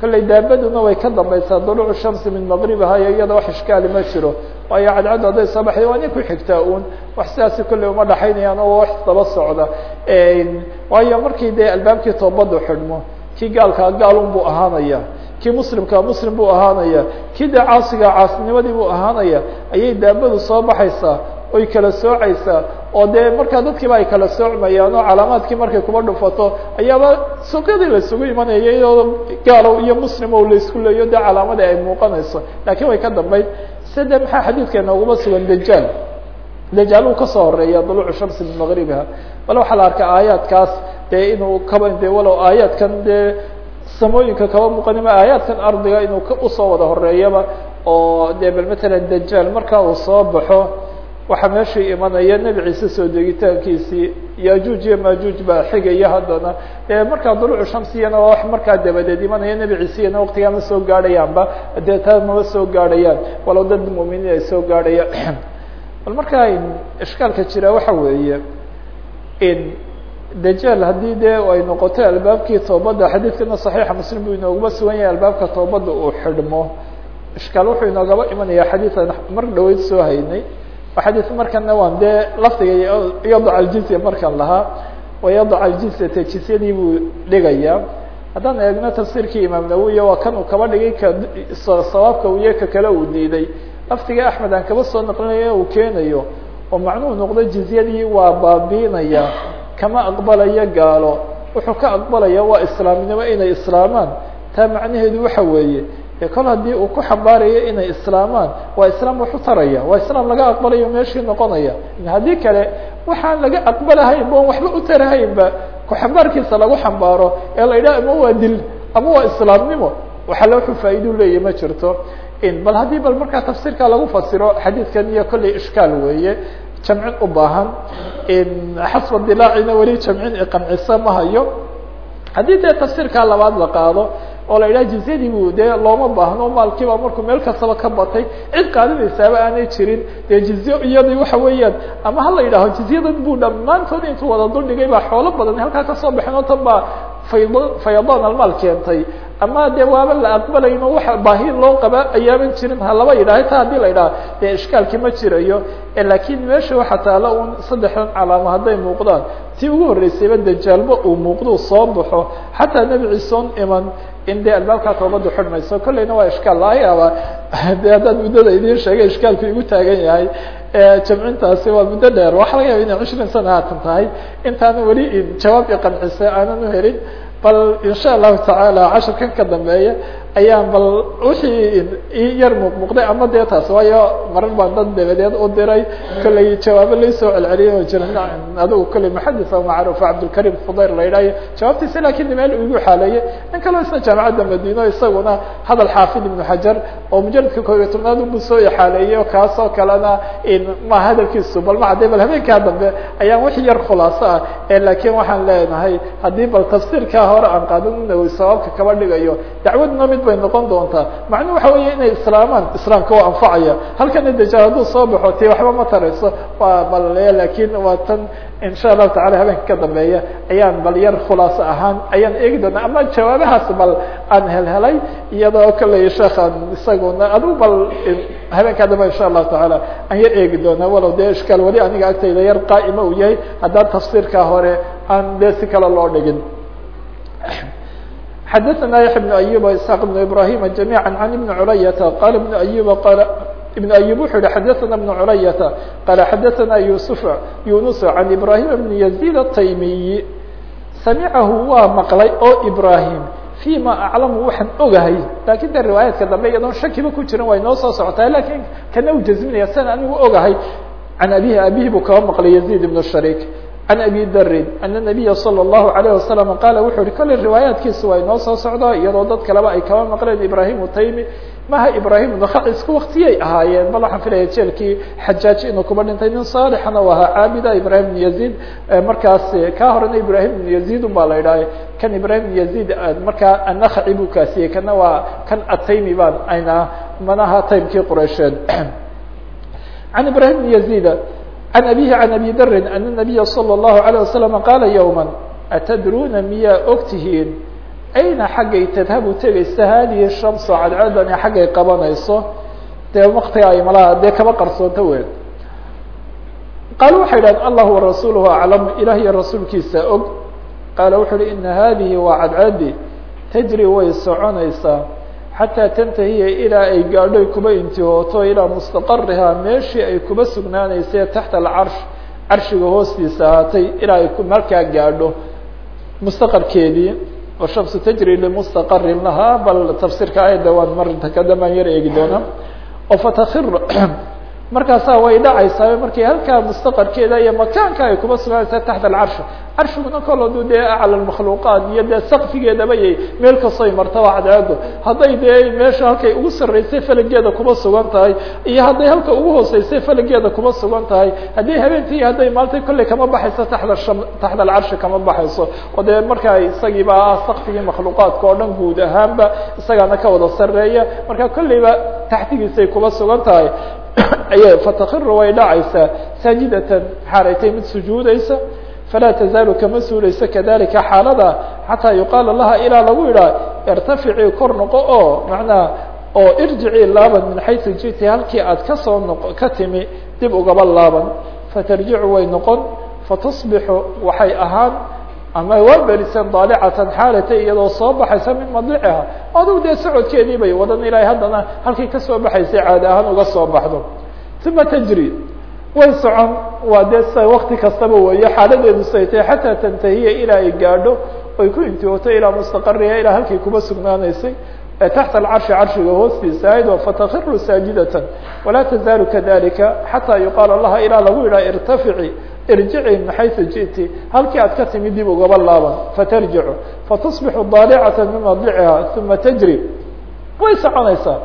Speaker 1: kolley daabaduna way ka dambaysaa duluucu shamsi min maqribiha iyo iyada wax ishkaali ma jiro waayo cadcaddu hadday soo baxday waa nin ku xigtaa un wax sidaasi kolley uma dhaxaynayaan oo wax daba socda. Waayo markii dee albaabkii toobadu xidhmo kii gaalkaa gaalun buu ahaanaya kii muslimkaa muslim buu ahaanaya kii dee caasigaa caasinimadii buu ahaanaya ayay daabadu soo baxaysaa oy kala soocaysaa oo dee markaa dadkiiba ay kala soocmayaan oo calaamaadkii markay kuba dhufato ayaaba suuqyadii laisugu imanaya iyadoo gaalow iyo muslim o la isku leeyo dee calaamadii ay muuqanayso. Laakiin way ka dambayd side maxaa xadiidkeena uguma sugan? Dajaal. Dajaal uu ka soo horreeya duluucu shamsi min maqribiha bal waxaa la arkay aayaadkaas dee inuu kaba de walow aayaadkan dee samooyinka kaba muuqanima aayaadkan ardiga inuu u soo wada horeeyaba oo de bal matalan dajaal marka uu soo baxo waxaa meeshii imanaya nebi ciise soo degitaankiisii yajuuj iyo majuuj baa xigaya haddana. Markaa duluucu shamsiyana waa wax markaa dabadeed imanaya nebi ciiseyana waktigaa ma soo gaadhayaanba dee mama soo gaadhayaan walow dad muminiin ay soo gaadhayaan <clears throat> bal markaa ishkaalka jira waxa weeye in dajaal haddii dee ay noqoto albaabkii toobadda xadiidkana saxiixa muslim buu inooguma sugan yahay albaabka toobadda uu xidhmo. Ishkaal wuxuu inoogaba imanaya xadiidan mar dhaweyd soo haynay xadiis markana waan dee lafdiga yadac aljizya markan lahaa wayadac aljizyata jizyadii buu dhigayaa. Haddaan eegno tafsiirkii imaam nawowiya waa kan uu kaba dhigay ka sawaabka iyo ka kale uu diiday. Lafdiga axmed aan kaba soo naqlinayo uu keenayo oo macnuhu noqdo jizyadii waa baabiinaya kama aqbalayo gaalo. Wuxuu ka aqbalaya waa islaamnimo inay islaamaan. Taa macnaheedu waxa weeye kol haddii uu ku xambaarayo inay islaamaan waa islaam wax u taraya waa islaam laga aqbalayo meeshii noqonaya. Haddii kale waxaan laga aqbalahayn ba on waxba u tarahaynba ku-xambaarkiisa lagu xambaaro ee la yidhaha ama waa dil ama waa islaamnimo. Waxale wuxuu faa'idu leeyahy ma jirto. Bal haddii bal markaa tafsiirka lagu fasiro xadiidkan iyo kolley ishkaal weeye jamcin u baahan. Xasba dilaacina weli jamcin iqancisa ma hayo. Haddii dee tafsiirkaa labaad la qaado oo la yidhaha jizyadii bu dee looma baahno maalkiiba markuu meel kastaba ka batay cid qaadinaysaaba aanay jirin. Dee jizyo iyadii waxa weeyaan ama ha la yidhaaho jizyadan buu dhammaantood intuu wada duldhigay baa xoolo badan halkaa ka soo baxeen oo tan baa fayadaan almaal keentay. Ama dee waaba la aqbalayno waxa baahi loo qaba ayaaban jirin ha laba yidhaha ta haddii la yidhaha dee ishkaalki ma jirayo. Lakiin meesha waxa taala un saddexdan calaamo hadday muuqdaan tii ugu horreysayba dajaalba uu muuqdou soo baxo. Xataa nebi ciisoon iman in dee albaabkaa toobadu xidhmayso kolleyna waa ishkaal. Laga yaaba de haddaan muddada idiin sheegay ishkaalku igu taagan yahay jamcintaasi waa muddo dheer. Waxa laga yaba inay cishrin sana haatan tahay. Intaana weli jawaab i qancisay aanan u helin. Bal insha allahu tacaala cashirkan ka dambeeya ayaan bal wixii i yar muuqmuuqday ama dee taas waayo marar baan dad dabadeed u diray kolley jawaabo laysoo celceliyay oo jira adigu kolley muxadis macruuf cabdilkarim fudayr la yidhahyo jawaabtiisa laakiin meel igu xaaleeyey. In kaloo isna jaamacadda madino isaguna hadal xaafid ibnu xajar oo mujaladka koob iyo tobnaad ubu soo ixaaleeyey o kaasoo kalena ma hadalkiisu bal ma cadday bal habeenkaa dambe ayaan wix yar khulaaso ah laakiin waxaan leenahay haddii bal tafsiirkaa hore aan qaadin sababka kaba dhigayo. Dacwadna bay noqon doontaa macnuu waxa weeye inay islaamaan islaamka waa anfacaya. Halkana dajaal hadduu soo baxo ti waxba ma tarayso. Waa bal laakiin waa tan insha allahu tacala habeenka ka dambeeya ayaan bal yar khulaaso ahaan ayaan eegi doonaa. Ama jawaabahaas bal aan helhelay iyadoo kalley sheekan isaguna adigu bal habeenkaa dambe insha allahu tacaala aan yar eegi doonaa. Walow dee ishkaal weli aniga agtayda yar qaa'ima uu yahay haddaan tafsiirkaa hore aan dee si kale loo dhigin xdثna يحيى بن أيوب وإسحاq بن إبراهيم جميعا عن بن عlyة qال بن أيوب qال بن أيوب وxuu hi xdثna بن عlyة qال xdثna يوسف يونس عن إبراهيم بن يزيد التيمي سمعahu waa مqلay oo إبراهيم فيma أعلم waxaan ogahay lakin de riواaيaتka dambe iyadoon shakiba ku jirin way noo soo socotay lakin kana u jزminaya san anigu ogahay عن أبيه أبيه buu kaba mqلay يزيد بن الشhريك عن أبي dri أن النبي صلى الله عليه وسلم qال wuxuu hi kolley riwaayaatkiisa waa inoo soo socda iyadoo dad kaleba ay kaba maqleen ibrahim taymi maha ibrahim naka isku waktiyay ahaayeen bal waxaan filaya jeelkii xajaaj inuu kuba dhintay nin saalixana u ahaa caabida ibrahim بن yazid markaas ka horena ibrahim بن yazid un ba la idhaha kan ibrahim بن yazid markaa anakhaci buu kaasiyey kana waa kan ataymi baan ayna manaha taymkii quraysheed عن ibrahim بن yazid عن أبيه عن أبي dr أن النبي صلى الله عليه وسلم qاaل يوما أتdruna miyaa og tihiin أyna xaggay تdhabu tegaysa hadihi الشhaمس cadcadani xaggay qabanayso dee waktiga ay malaa dee kaba qarsoonto we qaalu waxay idhahdeen allah وarasuulه أعلم ilah iyo rasuulkiisa og qaala wuxu uhi ina hadihi waa cadcadi تجري way soconaysaa xatىa tantahiya ilaa ay gaadho kuba intihooto ilaa mustaqarihaa meeshii ay kuba sugnaanaysay taxta alcarsh carshiga hoostiisa ahaatay ilaa ay markaa gaadho mustaqarkeedii oo tajri limustaqarin lahaa bal tafsiirka ayadda waan marinta kadambaan yar eegi doona oo fatakir markaasaa way dhacaysaa markii halkaa mustaqarkeeda iyo makaanka ay kuba sugnaanaysa taxta alcarshi carshiguna koladu dee acla makhluuqaat iyo dee sakfigeedaba yay meel kastoy martaba cadceedo hadday dee meesha halkay ugu sarreysay falageeda kuba sugan tahay iyo hadday halka ugu hooseysay falageeda kuba sugan tahay haddii habeentii iyo hadday maaltay kolley kama baxayso taxta sham taxta alcarshi kama baxayso. Oo dee markaa isagiiba ah sakfigii makhluuqaadka oo dhan guud ahaanba isagaana ka wada sarreeya. Marka kolleyba taxtigiisay kuba sugan tahay ay fatakiru way dhacaysaa saajidatan xaalaytay mid sujuudaysa falaa tazaalu kama suulayso kadalika xaalada xataa yuqaala laha ilaa lagu idhaa irtaficii kor noqo oo macnaha oo irjicii laaban min xaysu jiti halkii aad ka soo noq ka timi dib ugaba laaban fatarjicu way noqon fatusbixu waxay ahaan ama waa beriseen daalicatan xaalatay iyadoo soo baxaysa min madiciha adugu dee socodkeedii bay wadan ilaahay haddana halkii ka soo baxaysay caadi ahaan uga soo baxdo uma tajri way socon waa dee sa wakti kastaba weeye xaaladeedu say tahay xataa tantahiya ilaa ay gaadho oy ku intihooto ilaa mustaqariha ilaa halkay kuba sugnaanaysay taxta alcarshi carshiga hoostiisa ahayd fatakiru saajidatan walaa tazaalu kadalika xataa yuqaala laha ilaa lagu yidhaha irtafici irjici min ji'ti halkii aad ka timid dib ugaba laaban fatarjicu fatusbixu daalicata min madiciha uma tajri way soconaysaa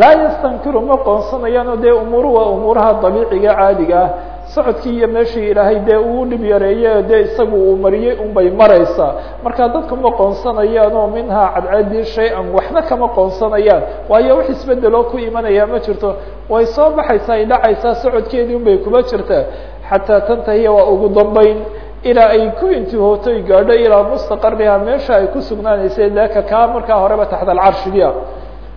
Speaker 1: laa yastankiru ma qoonsanayaan oo dee umuuru waa umuuraha dabiiciga caadiga ah. Socodkii iyo meeshii ilaahay dee uu dhib yareeye dee isagu uu mariyey un bay maraysaa. Marka dadku ma qoonsanayaan oo minhaa cadcadii shay-an waxna kama qoonsanayaan. Waayo wax isbedeloo ku imanaya ma jirto. Way soo baxaysaa ay dhacaysaa socodkeedii un bay kuma jirtaa xataa tantahiya waa ugu dambeyn ilaa ay ku intihootoy gaadho ilaa mustaqariha meesha ay ku sugnaanaysay daka kaa markaa horeba taxta alcarshigia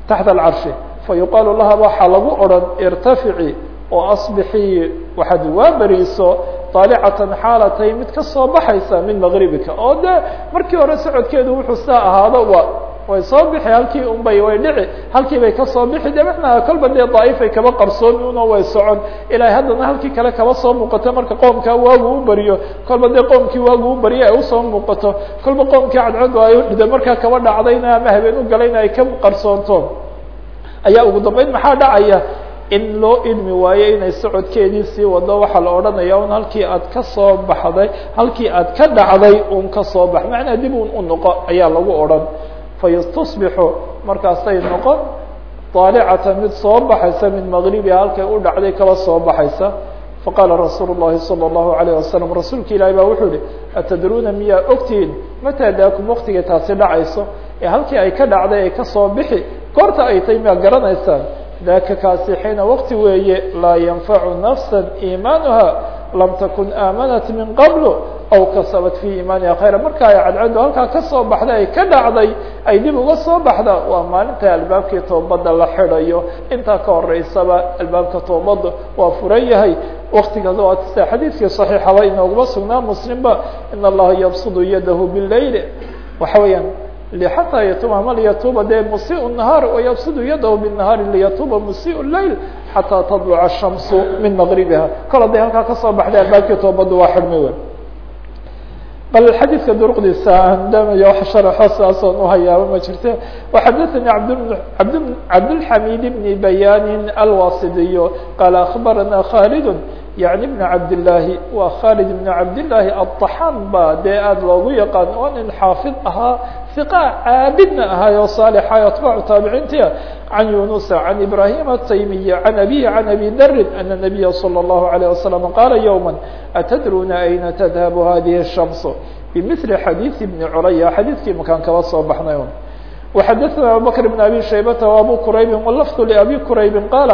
Speaker 1: taxta alcarshi fayuqaalu laha waxaa lagu odhan irtafici oo asbixii waxaad waa beriiso daalicatan xaalatay mid ka soo baxaysa min maqribika oo de markii hore socodkeedu wuxuu sidaa ahaado wa way soo bixi halkii unbay way dhici halkii bay ka soo bixi de macnaha kolba dee daa'ifay kaba qarsoomi way socon ilaa haddana halkii kale kaba soo muuqato marka qoomkaa waagu u beriyo kolba dee qoomkii waagu u beriyo ay u soo muuqato kolba qoomkii cadcadu ay de markaa kaba dhacdayna ama habeen u galayna ay ka qarsoonto ayaa ugu dambeyn maxaa dhacaya in loo idmi waayo inay socodkeedii sii wado waxaa la odhanaya un halkii aad ka soo baxday halkii aad ka dhacday un ka soo bax macnaa dib un u noqo ayaa lagu odhan fatusbixu markaasay noqon daalicatan mid soo baxaysa min maqribiha halkay u dhacday kaba soo baxaysa faqaala rasuulu llahi salى اllahu alayه wasalam rasuulka ilaahi baa wuxuu yihi atadruuna miyaa ogtihiin mataa daakum waktigay taasi dhacayso ee halkii ay ka dhacday ay kasoo bixi goorta ay tahy miyaa garanaysaan daka kaasi xiina waqti weeye laa yanfacu nafsa iimaanuha lam takun aamanat min qablu aw kasabat fi iimaaniha khayra marka ay cadcaddu halkaa ka soo baxday ay ka dhacday ay dib uga soo baxda waa maalinta albaabkii toobadda la xidhayo. Intaa ka horeysaba albaabka toobadda waa furan yahay. Waktigaas waa sida xadiidkii صaxiixaba inooguma sugnaa muslimba in allaha yabsudu yadahu bilayl waxa weeyaan xatىa yatuba ma liyatuba de musiiء النahaar wayabsudu yadahu bالnahaari liyatuba musiiء الlayl xatىa tadluca الshamsu min maqribiha kol haday halkaa kasoo baxday albaabkii toobaddu waa xidhmay wey bal xadiidka duruqdiisa andamaya wax sharaxo saasoon uhayaaba ma jirte وxadaثnي abd cabdالxamid bn bayani alwasidiy qaala akbarana khaalid yaعni bn cabdالlaahi waa khaalid bn cabdالlaahi aلطaxaan ba dee aada loogu yaqaan oo nin xaafid ahaa ثiqa caabidna ahaay oo saalixa atbaacu taabiciintia can yunusa can ibrahim الtaymiyi can abihi can abi darin ana الnabiya salى الlahu عalيه wasalam qaala yowma atadruna ayna tadhabu hadihi الshams bimili xadiiث bni culaya xadiidkii makaan kaba soo baxnay وxadثna abubكر بن abي شhaybة وabو qrayb wlfظ لأbي qrayb qال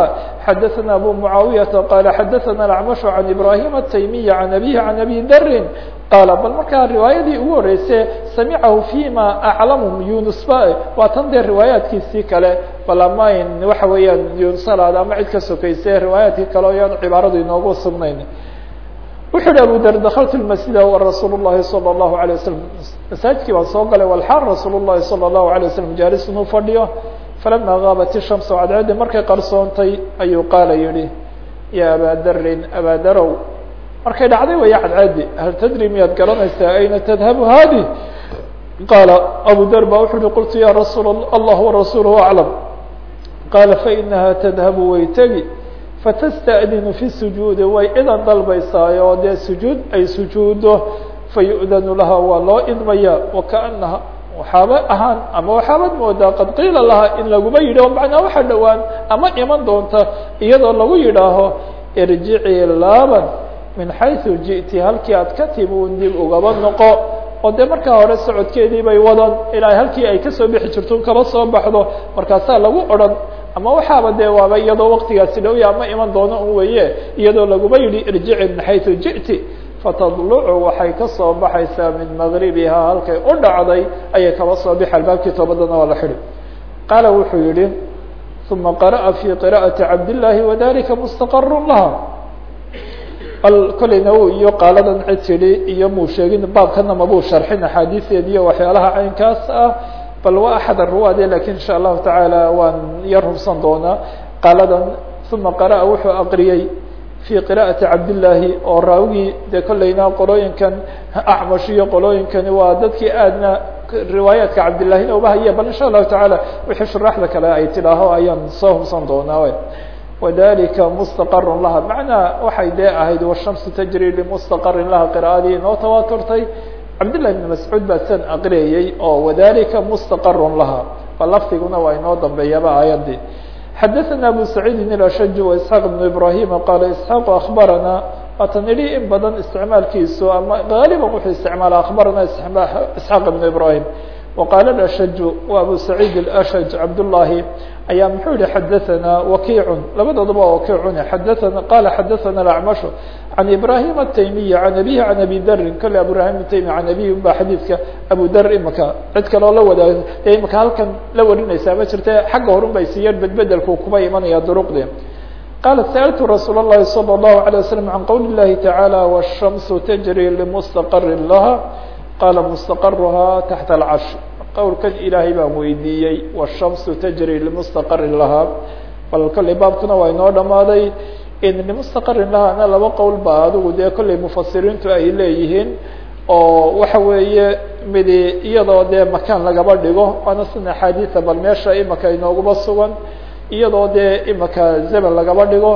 Speaker 1: xadثna abو معaaوiyةa qال xadثna الأعمش عن ibrahيم التaymiي عن abيه عن abي dri qال bal markaa riwaayadii ugu horeyse samicahu فيma aclamm yunus ba waa tan dee riwaayaatkiisii kale bal amayn waxa weeyaan yunsalaad ama cid ka sokeyse riwaayaadkii kale o yaan cibaaradu inoogu sugnayn wuxuu hi abu dar dakltu masjida rasuul الlahi salى الlahu عalيه waslm masaajidkii baan soo galay walxaal rasuul الlahi salى الlahu عalيه waslm jaalisun u fadhiyo falama gaabat الshams cadceedi markay qarsoontay ayuu qaala yihi ya abaa darin abaa darow markay dhacday waya cadceedi hal tadri miyaad garanaysaa ayna tadhabu hadi qaala abu dar ba wuxu uhi qultu ya rasuul allah warasuuluhu aclam qaala fainaha tadhabu way tegi fatasta'dinu fi sujuudi way idan dalbaysaayo oo dee sujuud ay sujuuddo fayu'danu laha waa loo idmaya wakaanaha waxaaba ahaan ama waxaabad moodaa qad qiila lahaa in laguma yidhi o macnaa waxa dhowaan ama iman doonta iyadoo lagu yidhaaho irjicii laaban min xayثu ji'ti halkii aad ka timi dib ugaba noqo oo dee markaa hore socodkeedii bay wadan ilaa halkii ay ka soo bixi jirto kaba soo baxdo markaasaa lagu odhan ama waxaaba dee waaba iyadoo waktigaasi dhowya ama iman doono un weeye iyadoo laguma yidhi irjici min xayثu fatadlucu waxay ka soo baxaysaa min magribihaa halkay u dhacday ayay kaba soo bixi albaabkii toobadana waa la xidhi. Qaala wuxuu yihi uma qara'a fi qira'ati cabdillaahi wadalika mustaqaru laha. Kolleyna u iyo qaaladan cid tidhi iyo muu sheegin baabkana mabuu sharxin axaadiiseed iyo waxyaalaha caynkaas ah bal waa axad aruwaade laakiin insha allahu tacaala waan yar hubsan doonaa qaaladan uma qara'a wuxuu aqriyey fi qira'ati cabdillaahi oo raawigii dee kolleyna qolooyinkan acmash iyo qolooyinkani waa dadkii aadna riwaayaadka cabdillahina uba haya bal insha allahu tacaala wixii shuraaxda kale ay tidhaaho ayaan soo hubsan doonaa wadalika mustaqarun laha macnaa waxay dee ahayd washamsu tajri limustaqarin laha qira'adii inoo tawaaturtay cabdillahi bn mascuud baa san aqriyayey oo wadalika mustaqarun laha bal lafdiguna waa inoo dambeeyaba aayadii xadaثna abu saciidin ilashaj waisxaaq bnu ibrahima qaala isxaaq akbarana waatan idhi in badan isticmaalkiisu ama gaaliban wuxuu isticmaala akbarana isxaaq ibnu ibrahim وqاaل الأشج و أbو سعيد الأشج عبداللahi ayaa mxuu yihi xdثnا وkيع labadoodaba وkيcn xdثna qال xdثna الأعمش عن إبراهيم التيمي عن أبيه عن أبي dri kle أبراهيم التيمي عن أبيه ba xadيidka أبو dr imika cid kaloo la wadaag imika halkan la warinaysaa ma jirte xagga horun bay siiyeen bedbedelku kuba imanaya drqdi qال سألت رsuuل اللhi صلى الله عليه وسلم عن qول اللhi تعالى والشhمس تجري لمستقر لها qال مستقرها تحت الcرش qowlkan ilaahay baan weydiiyey wالshamsu tajri limustaqarin lahaa bal kolley baabkuna waa inoo dhamaaday limustaqarin lahaana laba qowl baa adigu dee kolley mufasiriintu ay leeyihiin oo waxa weeye midi iyadoo dee makaan lagaba dhigo waana sina bal meesha imika inooguma sugan iyadoo dee imika zeman lagaba dhigo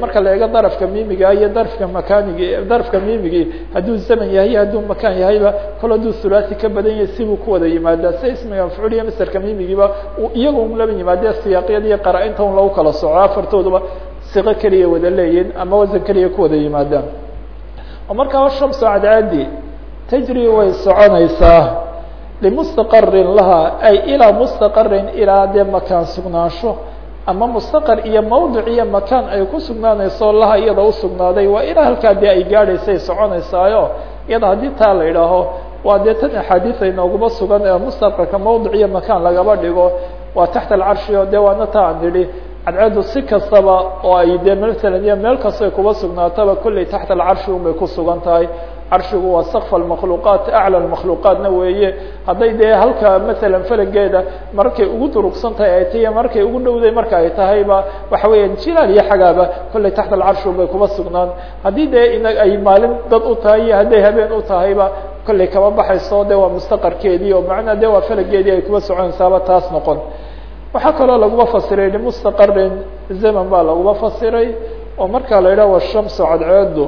Speaker 1: marka la eego darafka mimiga iyo darafka makanigi darafka mimigi hadduu zaman yahay hadduu makan yahayba kol hadduu thulathi ka badan yahay sibuu ku wada yimaadaa. Si ismiga mafcuul iyo masderka mimigiba iyaga un laba yimaadee siyaaqyada iyo qara-inta un lagu kala soco afartooduba siqo keliya wada leeyihiin ama wasan keliya ku wada yimaadaan oo markaa shamsu cadcaadi tajri way soconaysaa limustaqarin laha ay ilaa mustaqarin ilaa dee makaan sugnaansho ama mustaqar iyo mawdic iyo makaan ay ku sugnaanayso laha iyada usugnaaday waa ilaa halkaa dee ay gaadhaysay soconaysaayo. Iyada haddii taa la idhaaho waa dee tan axaadiis ay nooguma sugan ee mustaqarka mawdic iyo makaan lagaba dhigo. Waa taxta alcarshi o dee waana ta aan nidhi cadceedu si kastaba oo ay dee masalan iyo meel kastay kuba sugnaataba kolley taxta alcarshi un bay ku sugan tahay carshigu waa sakf almakhluuqaat aclى makhluuqaatna weeye. Hadday dee halka masalan falageeda markay ugu durugsan tahay ay tahiy markay ugu dhowday marka ay tahayba waxa weeya jilaal iyo xagaaba kolley taxta alcarshi bay kuba sugnaan. Haddii dee ina ay maalin dad u tahay iyo hadday habeen u tahayba kolley kama baxayso de waa mustaqarkeedii oo macnaa de waa falageedii ay kuba soconaysaaba taas noqon. Waxaa kaloo laguma fasiray limustaqarin zaman baa laguma fasiray oo markaa la yidhah washamsu cadceedu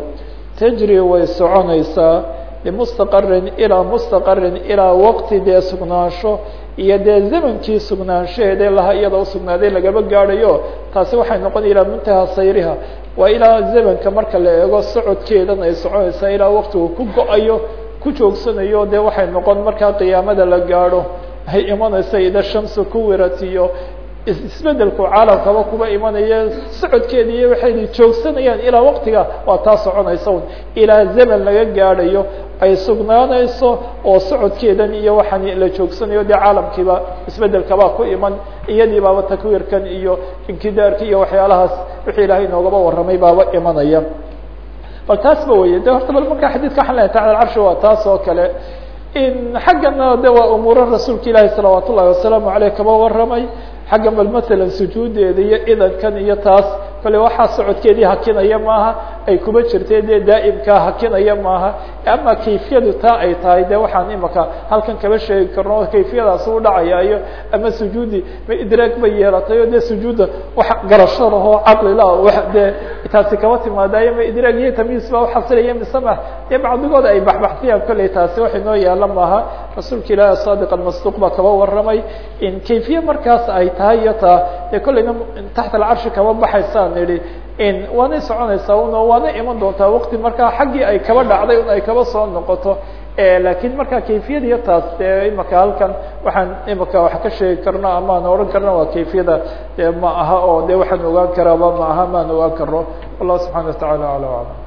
Speaker 1: tajri way soconaysaa limustaqarin ilaa mustaqarin ilaa waqti dee sugnaansho iyo dee zamankii sugnaanshaheede laha iyada usugnaaday lagaba gaadhayo. Taasi waxay noqon ilaa muntaha sayriha. Waa ilaa zamanka marka la eego socodkeedan ay soconaysaa ilaa waqtigu ku go'ayo ku joogsanayo dee waxay noqon markaa qiyaamada la gaadho. Ay imanaysa ida shamsu kuwirat iyo isbedelku caalamkaba kuba imanaya socodkeeda iyo waxay joogsanayaan ilaa waqtiga waa taa soconaysa un. Ilaa zaman laga gaadhayo ay sugnaanayso oo socodkeedan iyo waxaan la joogsanayo dee caalamkiiba isbedelkabaa ku iman. Iyadii baaba takwirkan iyo inkidaarki iyo waxyaalahaas wixii ilaahay noogaba warramay baaba imanaya. Bal taas ba weye de horta bal markaa xadiidka waxan lehay taxta alcarshi waa taas oo kale. Xaggana de waa umuuro rasuulka ilaahi salawaat ullahi wasalaamu aleyh kaba warramay xaggan bal masalan sujuudeeda iyo idankan iyo taas kale waxaa socodkeedii hakinaya maaha ay kuba jirtay dee daa'imkaa hakinaya maaha. Ama kayfiyadu taa ay tahay de waxaan imaka halkan kaba sheegi karno kayfiyadaas u dhacayayo ama sujuudi ma idraag bay yeelatay o dee sujuudda wax garasho lahoo caqlila wa dee taasi kaba timaadayo ma idraag iyo tamiis baa uxasilaya misema dee bacdigooda ay baxbaxsiyaan kolley taasi wax inoo yaalla maaha. Rasuulka ilaahi sadiq almasduuq baa kaba warramay. In kayfiye markaas ay tahay iyo taa dee kolleyna taxta alcarshi kaba baxaysaan idhi waanay soconaysaa un waana iman doontaa waqti markaa xaggii ay kaba dhacday un ay kaba soo noqoto. Lakin marka kayfiyada iyo taas dee imaka halkan waxaan imaka wax ka sheegi karno amaan oran karna waa kayfiyada de ma aha oo de waxaan ogaan karaaba ma aha maan ogaan karno. Wallahu subxana wa tacala ala alam